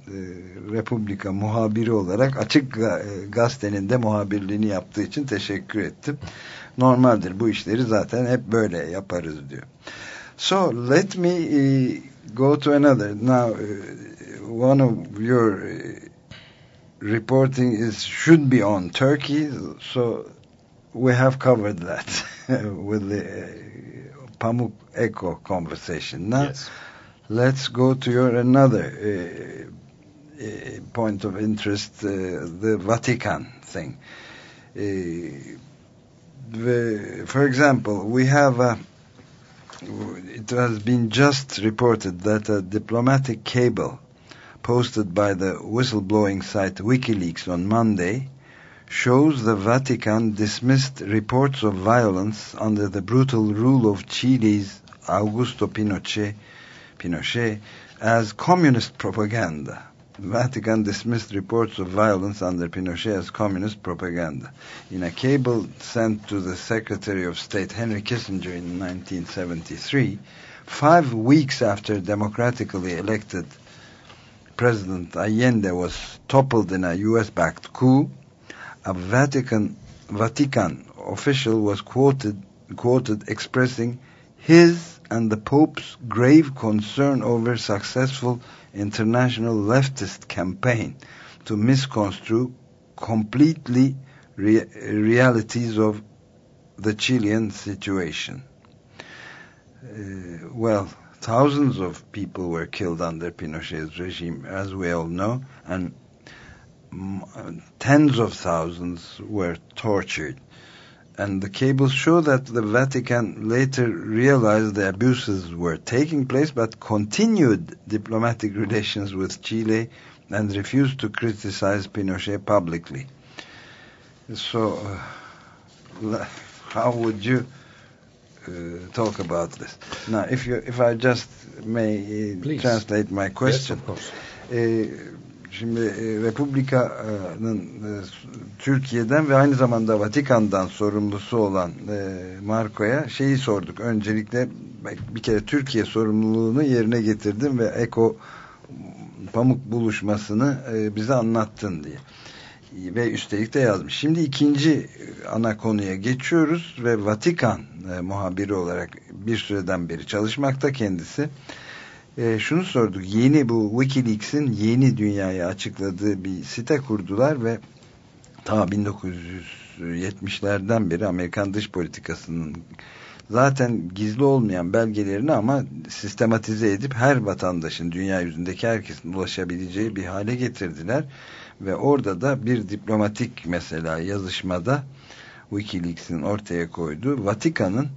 Republika muhabiri olarak Açık e, Gazete'nin de muhabirliğini yaptığı için teşekkür ettim. Normaldir bu işleri zaten hep böyle yaparız diyor. So let me uh, go to another. Now, one of your reporting is should be on Turkey, so we have covered that *laughs* with the Pamuk Eco conversation. Now, Yes. let's go to your another uh, point of interest, uh, the Vatican thing. Uh, the, for example, we have a it has been just reported that a diplomatic cable posted by the whistleblowing site WikiLeaks on Monday shows the Vatican dismissed reports of violence under the brutal rule of Chile's Augusto Pinochet, Pinochet as communist propaganda. Vatican dismissed reports of violence under Pinochet as communist propaganda. In a cable sent to the Secretary of State Henry Kissinger in 1973, five weeks after democratically elected President Allende was toppled in a U.S.-backed coup, a Vatican Vatican official was quoted quoted expressing his and the Pope's grave concern over successful international leftist campaign to misconstrue completely re- realities of the Chilean situation. Uh, well, thousands of people were killed under Pinochet's regime, as we all know, and tens of thousands were tortured. And the cables show that the Vatican later realized the abuses were taking place, but continued diplomatic relations with Chile and refused to criticize Pinochet publicly. So, uh, how would you uh, talk about this? Now, if you, if I just may uh, Please. translate my question. Yes, of course. Ee, şimdi e, Republika'nın e, Türkiye'den ve aynı zamanda Vatikan'dan sorumlusu olan e, Marco'ya şeyi sorduk. Öncelikle bir kere Türkiye sorumluluğunu yerine getirdim ve Eko pamuk buluşmasını bize anlattın diye. Ve üstelik de yazmış. Şimdi ikinci ana konuya geçiyoruz ve Vatikan muhabiri olarak bir süreden beri çalışmakta kendisi. E, şunu sorduk. Yeni bu Wikileaks'in yeni dünyaya açıkladığı bir site kurdular ve ta 1970'lerden beri Amerikan dış politikasının zaten gizli olmayan belgelerini ama sistematize edip her vatandaşın dünya yüzündeki herkesin ulaşabileceği bir hale getirdiler ve orada da bir diplomatik mesela yazışmada Wikileaks'in ortaya koyduğu Vatikan'ın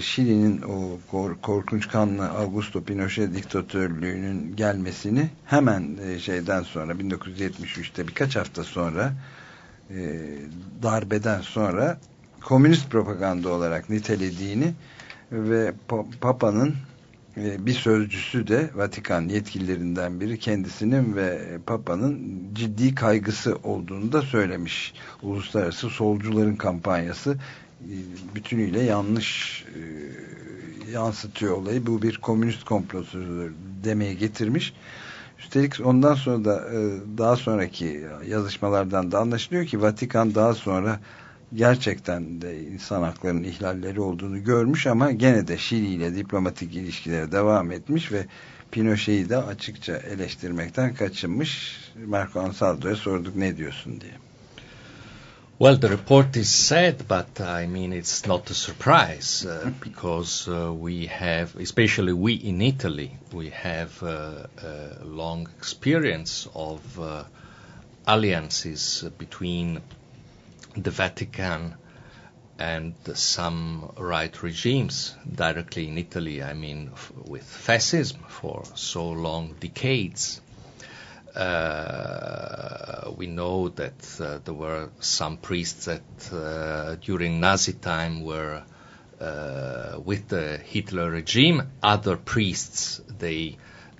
Şili'nin o kor, korkunç kanlı Augusto Pinochet diktatörlüğünün gelmesini hemen e, şeyden sonra 1973'te birkaç hafta sonra e, darbeden sonra komünist propaganda olarak nitelediğini ve pa Papa'nın e, bir sözcüsü de Vatikan yetkililerinden biri kendisinin ve Papa'nın ciddi kaygısı olduğunu da söylemiş. Uluslararası solcuların kampanyası bütünüyle yanlış e, yansıtıyor olayı. Bu bir komünist komplosudur demeye getirmiş. Üstelik ondan sonra da e, daha sonraki yazışmalardan da anlaşılıyor ki Vatikan daha sonra gerçekten de insan haklarının ihlalleri olduğunu görmüş ama gene de Şili ile diplomatik ilişkilere devam etmiş ve Pinochet'i de açıkça eleştirmekten kaçınmış. Marco Ansaldo'ya sorduk ne diyorsun diye. Well, the report is sad, but I mean it's not a surprise uh, because uh, we have, especially we in Italy, we have uh, a long experience of uh, alliances between the Vatican and some right regimes directly in Italy, I mean, f- with fascism for so long decades. Uh, we know that uh, there were some priests that uh, during Nazi time were uh, with the Hitler regime. Other priests they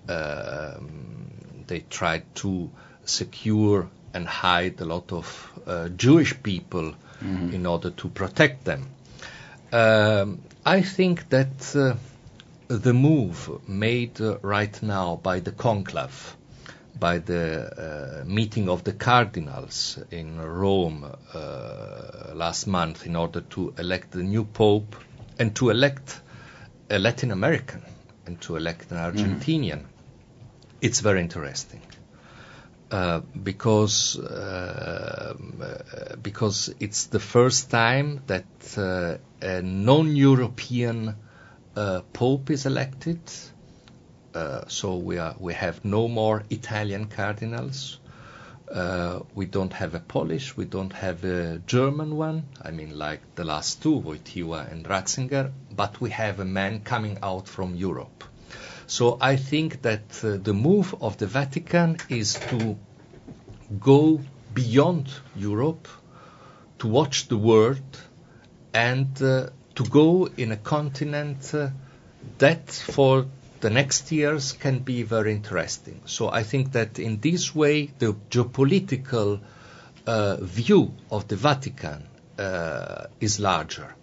um, they tried to secure and hide a lot of uh, Jewish people in order to protect them. Um, I think that the move made right now by the conclave, by the uh, meeting of the cardinals in Rome uh, last month in order to elect the new pope and to elect a Latin American and to elect an Argentinian, it's very interesting. Uh, because uh, because it's the first time that uh, a non-European uh, pope is elected. Uh, so we are we have no more Italian cardinals. Uh, we don't have a Polish. We don't have a German one. I mean, like the last two, Wojtyła and Ratzinger. But we have a man coming out from Europe. So I think that uh, the move of the Vatican is to go beyond Europe, to watch the world, and to go in a continent that for the next years can be very interesting. So I think that in this way, the geopolitical uh, view of the Vatican uh, is larger.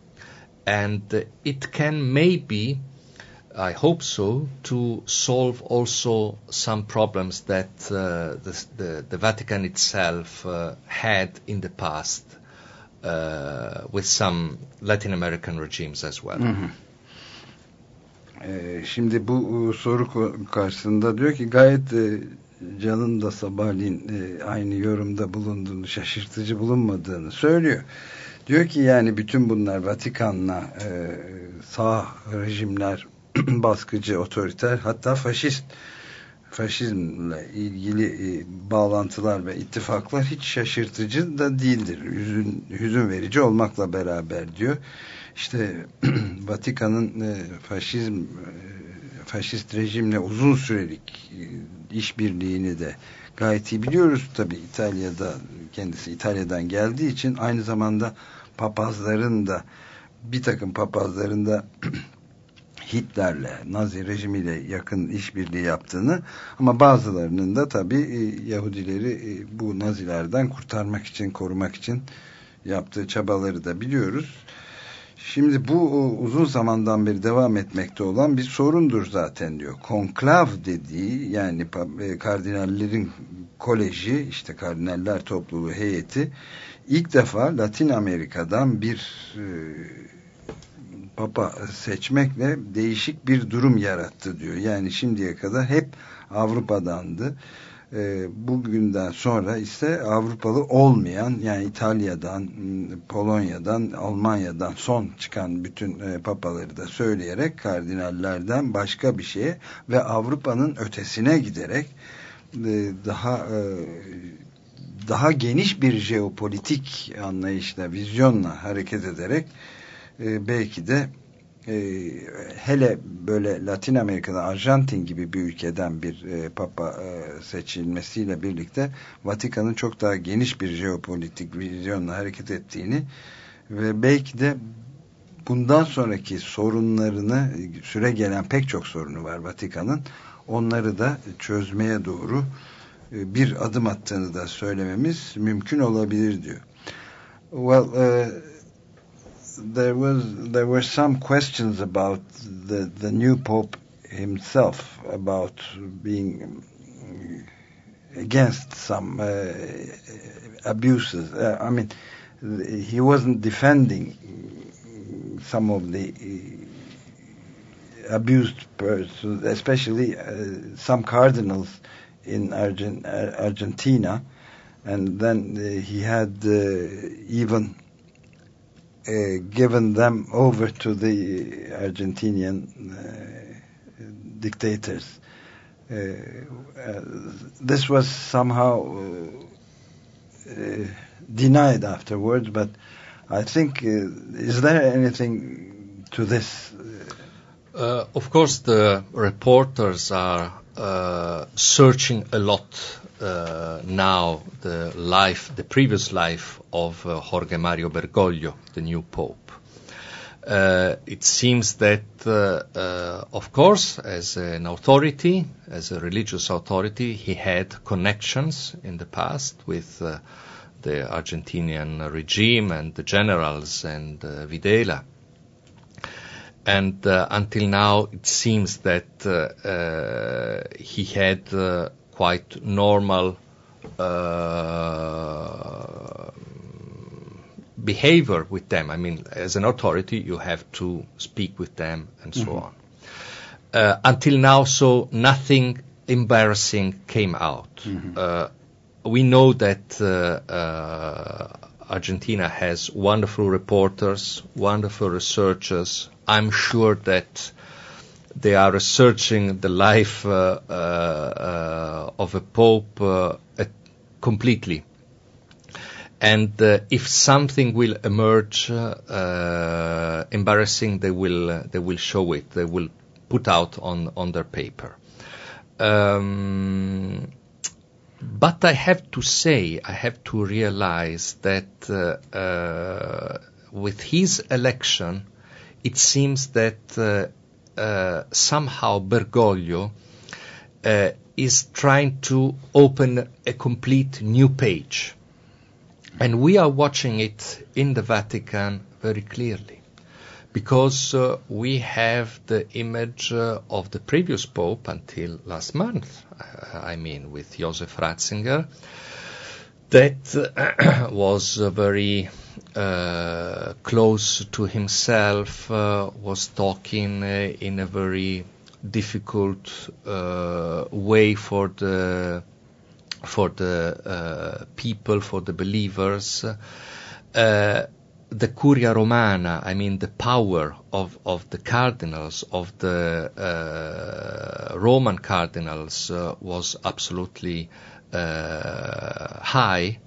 And uh, it can maybe I hope so, to solve also some problems that uh, the, the, the Vatican itself uh, had in the past uh, with some Latin American regimes as well. Ee, şimdi bu e, soru karşısında diyor ki gayet e, Can'ın da sabahleyin e, aynı yorumda bulunduğunu şaşırtıcı bulunmadığını söylüyor. Diyor ki yani bütün bunlar Vatikan'la sağ rejimler *clears throat* baskıcı, otoriter hatta faşist faşizmle ilgili bağlantılar ve ittifaklar hiç şaşırtıcı da değildir. Hüzün, hüzün verici olmakla beraber diyor. İşte *clears throat* Vatikan'ın e, faşizm e, faşist rejimle uzun sürelik e, işbirliğini de gayet iyi biliyoruz. Tabi İtalya'da kendisi İtalya'dan geldiği için aynı zamanda papazların da bir takım papazların da *clears throat* Hitler'le, Nazi rejimiyle yakın işbirliği yaptığını ama bazılarının da tabi e, Yahudileri e, bu Nazilerden kurtarmak için, korumak için yaptığı çabaları da biliyoruz. Şimdi bu o, uzun zamandan beri devam etmekte olan bir sorundur zaten diyor. Konklav dediği yani e, kardinallerin koleji işte kardinaller topluluğu heyeti ilk defa Latin Amerika'dan bir e, papa seçmekle değişik bir durum yarattı diyor. Yani şimdiye kadar hep Avrupa'dandı. E, bugünden sonra ise Avrupalı olmayan yani İtalya'dan, Polonya'dan, Almanya'dan son çıkan bütün e, papaları da söyleyerek kardinallerden başka bir şeye ve Avrupa'nın ötesine giderek e, daha e, daha geniş bir jeopolitik anlayışla, vizyonla hareket ederek belki de e, hele böyle Latin Amerika'da Arjantin gibi bir ülkeden bir e, papa e, seçilmesiyle birlikte Vatikan'ın çok daha geniş bir jeopolitik vizyonla hareket ettiğini ve belki de bundan sonraki sorunlarını süre gelen pek çok sorunu var Vatikan'ın onları da çözmeye doğru e, bir adım attığını da söylememiz mümkün olabilir diyor. Well, uh, there was there were some questions about the the new pope himself about being against some uh, abuses. Uh, I mean, he wasn't defending some of the uh, abused persons, especially uh, some cardinals in Argent Argentina, and then uh, he had uh, even uh, given them over to the Argentinian uh, dictators. Uh, uh, this was somehow uh, uh, denied afterwards, but I think, uh, is there anything to this? Uh, of course, the reporters are uh, searching a lot uh, now the life, the previous life of uh, Jorge Mario Bergoglio, the new pope. Uh, it seems that, uh, uh, of course, as an authority, as a religious authority, he had connections in the past with uh, the Argentinian regime and the generals and Videla. And uh, until now, it seems that uh, uh, he had quite normal uh, behavior with them. I mean, as an authority, you have to speak with them and so Mhm. on. Uh, until now, so nothing embarrassing came out. Uh, we know that uh, uh, Argentina has wonderful reporters, wonderful researchers. I'm sure that they are researching the life uh, uh, of a pope uh, completely. And if something will emerge embarrassing, they will they will show it. They will put out on on their paper. Um, but I have to say, I have to realize that uh, uh, with his election, it seems that somehow Bergoglio uh, is trying to open a complete new page. And we are watching it in the Vatican very clearly because uh, we have the image uh, of the previous pope until last month, uh, I mean, with Josef Ratzinger, that uh, *clears throat* was uh, very uh, close to himself, uh, was talking uh, in a very difficult uh, way for the for the uh, people, for the believers. Uh, the Curia Romana, I mean the power of, of the cardinals, of the uh, Roman cardinals, uh, was absolutely uh, high.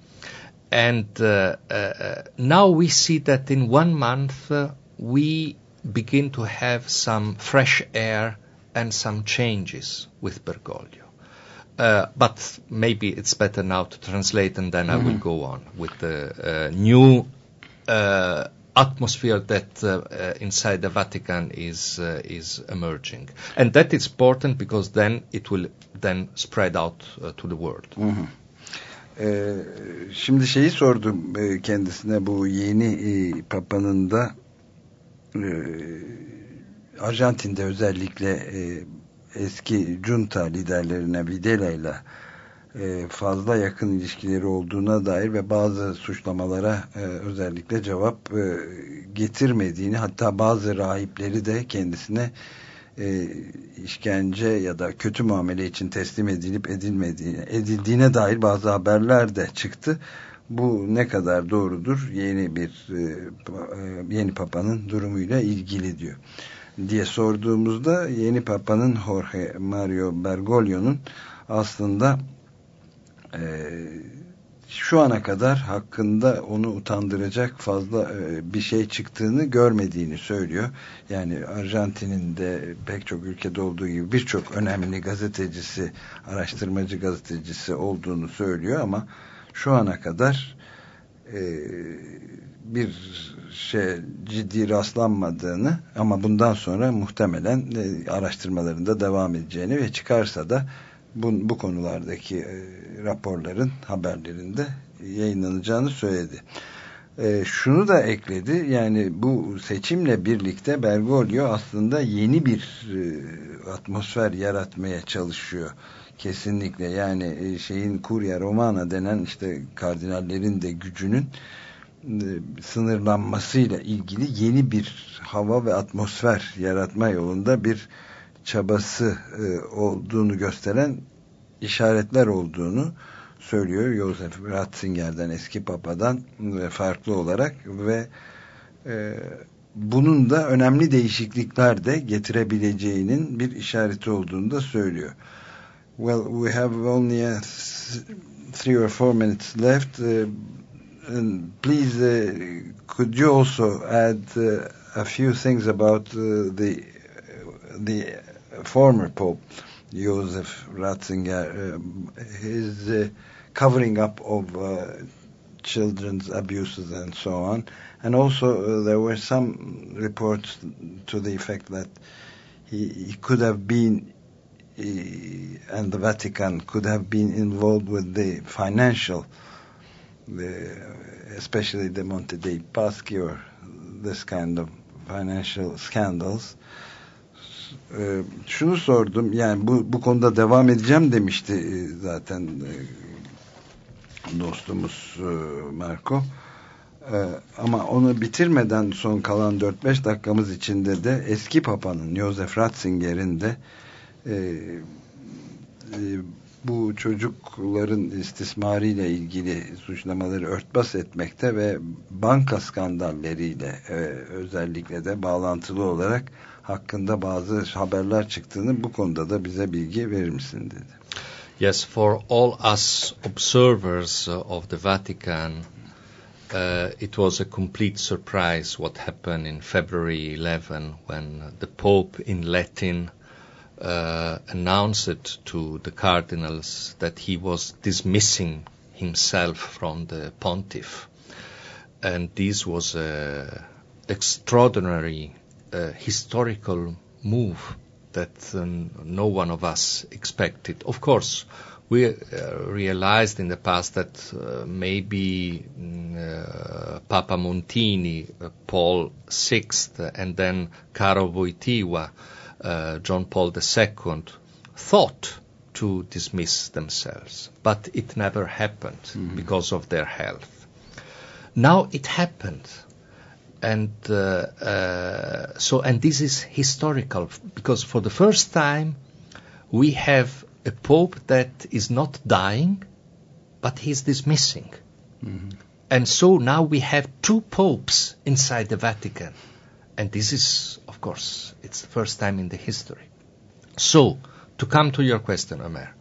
And uh, uh, now we see that in one month uh, we begin to have some fresh air and some changes with Bergoglio. Uh, but maybe it's better now to translate and then I will Mhm. go on with the uh, new uh, atmosphere that uh, uh, inside the Vatican is uh, is emerging, and that is important because then it will then spread out uh, to the world. Hı. Ee, şimdi şeyi sordum e, kendisine bu yeni e, papanın da e, Arjantin'de özellikle eski junta liderlerine Videla ile fazla yakın ilişkileri olduğuna dair ve bazı suçlamalara özellikle cevap getirmediğini hatta bazı rahipleri de kendisine e, işkence ya da kötü muamele için teslim edilip edilmediğine, edildiğine dair bazı haberler de çıktı. Bu ne kadar doğrudur yeni bir e, e, yeni papanın durumuyla ilgili diyor diye sorduğumuzda yeni papanın Jorge Mario Bergoglio'nun aslında e, şu ana kadar hakkında onu utandıracak fazla e, bir şey çıktığını görmediğini söylüyor. Yani Arjantin'in de pek çok ülkede olduğu gibi birçok önemli gazetecisi, araştırmacı gazetecisi olduğunu söylüyor ama şu ana kadar e, bir şey ciddi rastlanmadığını ama bundan sonra muhtemelen e, araştırmalarında devam edeceğini ve çıkarsa da bu, bu konulardaki raporların haberlerinde yayınlanacağını söyledi. E, şunu da ekledi yani bu seçimle birlikte Bergoglio aslında yeni bir e, atmosfer yaratmaya çalışıyor kesinlikle yani e, şeyin Curia Romana denen işte kardinallerin de gücünün e, sınırlanmasıyla ilgili yeni bir hava ve atmosfer yaratma yolunda bir çabası e, olduğunu gösteren işaretler olduğunu söylüyor Josef Ratzinger'den eski papadan farklı olarak ve e, bunun da önemli değişiklikler de getirebileceğinin bir işareti olduğunu da söylüyor. Well, we have only a th three or four minutes left. Uh, and please, uh, could you also add uh, a few things about uh, the the former Pope Joseph Ratzinger, um, his uh, covering up of uh, children's abuses and so on, and also uh, there were some reports to the effect that he, he could have been and the Vatican could have been involved with the financial, the, especially the Monte dei Paschi or this kind of financial scandals. Ee, şunu sordum, yani bu, bu konuda devam edeceğim demişti e, zaten e, dostumuz e, Marco. Ee, ama onu bitirmeden son kalan 4-5 dakikamız içinde de eski papanın Josef Ratzinger'in de e, e, bu çocukların istismarıyla ilgili suçlamaları örtbas etmekte ve banka skandalleriyle e, özellikle de bağlantılı olarak hakkında bazı haberler çıktığını bu konuda da bize bilgi verir misin dedi. Yes, for all us observers uh, of the Vatican, uh, it was a complete surprise what happened in February 11 when the Pope in Latin uh, announced to the cardinals that he was dismissing himself from the pontiff. And this was an extraordinary uh, historical move that um, no one of us expected. Of course, we uh, realized in the past that uh, maybe mm, uh, Papa Montini, uh, Paul VI, and then Caro Wojtyła, uh, John Paul II, thought to dismiss themselves, but it never happened because of their health. Now it happened and uh, uh, so and this is historical because for the first time we have a pope that is not dying but he's dismissing. And so now we have two popes inside the vatican. And this is of course it's the first time in the history. So to come to your question omer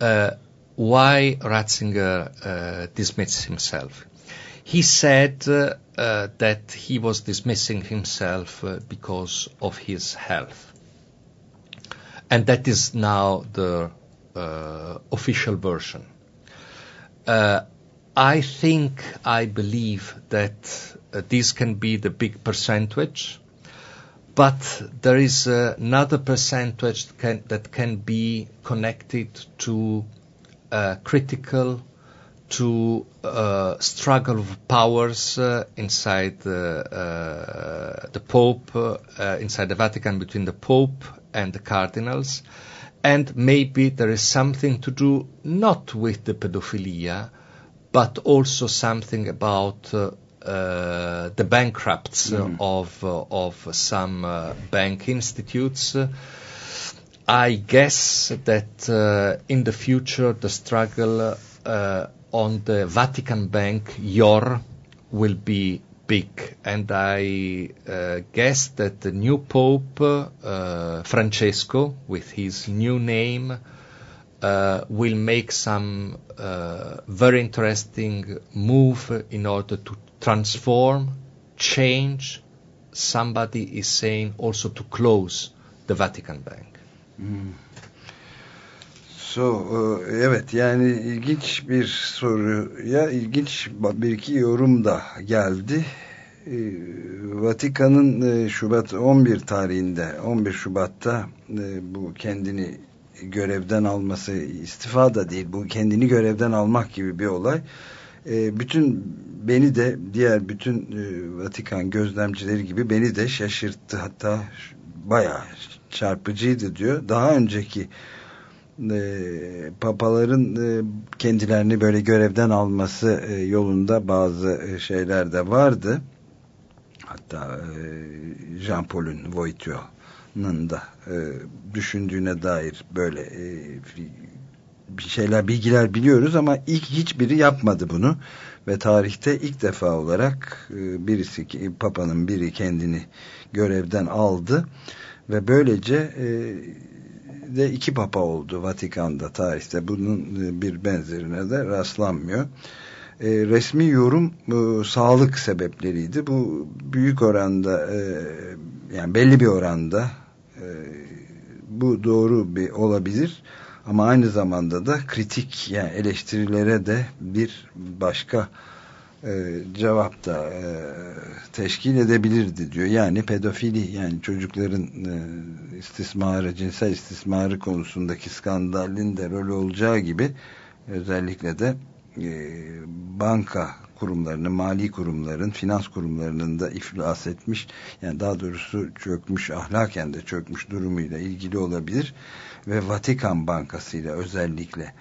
uh, why ratzinger uh, dismissed himself he said uh, uh, that he was dismissing himself uh, because of his health. And that is now the uh, official version. Uh, I think, I believe that uh, this can be the big percentage, but there is another percentage that can, that can be connected to critical to uh, struggle of powers uh, inside the, uh, the Pope, uh, inside the Vatican between the Pope and the cardinals. And maybe there is something to do not with the pedophilia, but also something about uh, uh, the bankrupts uh, of, of some bank institutes. I guess that in the future the struggle uh, on the Vatican Bank, YOR, will be big. And I uh, guess that the new Pope, uh, Francesco, with his new name, uh, will make some uh, very interesting move in order to transform, change. Somebody is saying also to close the Vatican Bank. So, e, evet yani ilginç bir soruya ilginç bir iki yorum da geldi. E, Vatikan'ın e, Şubat 11 tarihinde 11 Şubat'ta bu kendini görevden alması istifa da değil bu kendini görevden almak gibi bir olay. Bütün beni de diğer bütün Vatikan gözlemcileri gibi beni de şaşırttı hatta bayağı çarpıcıydı diyor. Daha önceki e, papaların e, kendilerini böyle görevden alması e, yolunda bazı e, şeyler de vardı. Hatta e, Jean Paul'un Wojtyła'nın da e, düşündüğüne dair böyle e, bir şeyler bilgiler biliyoruz ama ilk hiçbiri yapmadı bunu ve tarihte ilk defa olarak e, birisi papanın biri kendini görevden aldı ve böylece e, de iki papa oldu Vatikan'da tarihte. Bunun e, bir benzerine de rastlanmıyor. E, resmi yorum e, sağlık sebepleriydi. Bu büyük oranda yani belli bir oranda bu doğru bir olabilir. Ama aynı zamanda da kritik yani eleştirilere de bir başka e, cevap da e, teşkil edebilirdi diyor. Yani pedofili yani çocukların e, istismarı, cinsel istismarı konusundaki skandalin de rolü olacağı gibi özellikle de e, banka kurumlarının, mali kurumların, finans kurumlarının da iflas etmiş, yani daha doğrusu çökmüş, ahlaken de çökmüş durumuyla ilgili olabilir ve Vatikan Bankası ile özellikle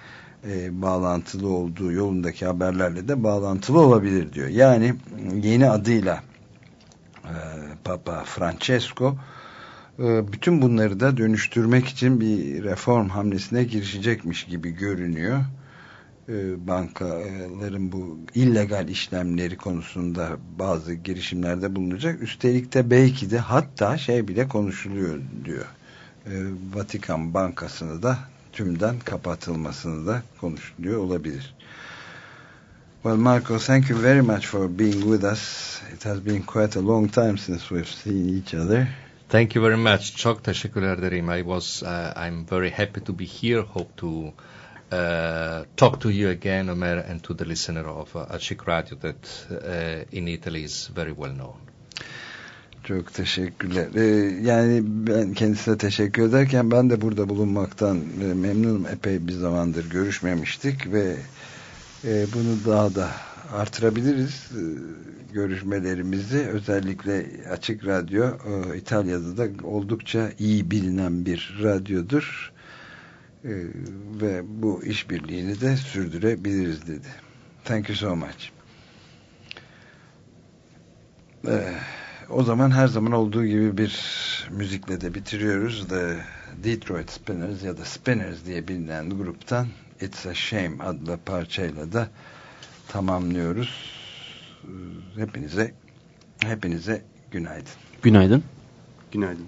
e, bağlantılı olduğu yolundaki haberlerle de bağlantılı olabilir diyor. Yani yeni adıyla e, Papa Francesco e, bütün bunları da dönüştürmek için bir reform hamlesine girişecekmiş gibi görünüyor. E, bankaların bu illegal işlemleri konusunda bazı girişimlerde bulunacak. Üstelik de belki de hatta şey bile konuşuluyor diyor. E, Vatikan Bankası'nı da tümden kapatılmasını da konuşuluyor olabilir. Well, Marco, thank you very much for being with us. It has been quite a long time since we've seen each other. Thank you very much. Çok teşekkür ederim. I was, uh, I'm very happy to be here. Hope to uh, talk to you again, Omer, and to the listener of uh, Açık Radio that uh, in Italy is very well known. Çok teşekkürler. Ee, yani ben kendisine teşekkür ederken ben de burada bulunmaktan e, memnunum. Epey bir zamandır görüşmemiştik ve e, bunu daha da artırabiliriz e, görüşmelerimizi. Özellikle Açık Radyo e, İtalya'da da oldukça iyi bilinen bir radyodur. E, ve bu işbirliğini de sürdürebiliriz dedi. Thank you so much. Evet. O zaman her zaman olduğu gibi bir müzikle de bitiriyoruz. The Detroit Spinners ya da Spinners diye bilinen gruptan It's a Shame adlı parçayla da tamamlıyoruz. Hepinize hepinize günaydın. Günaydın. Günaydın.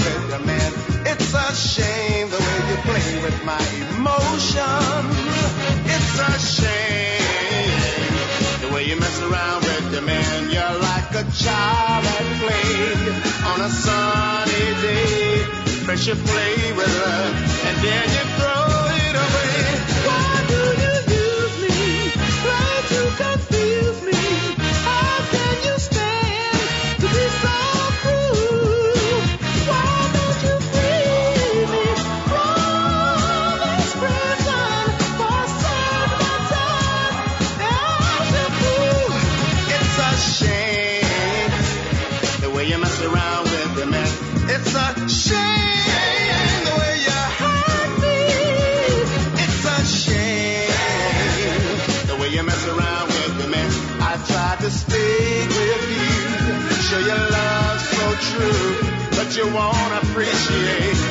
a shame the way you play with my emotions. It's a shame the way you mess around with your man. You're like a child at play on a sunny day. First you play with her and then you throw it away. Why do you use me? Try to confuse you won't appreciate. the love we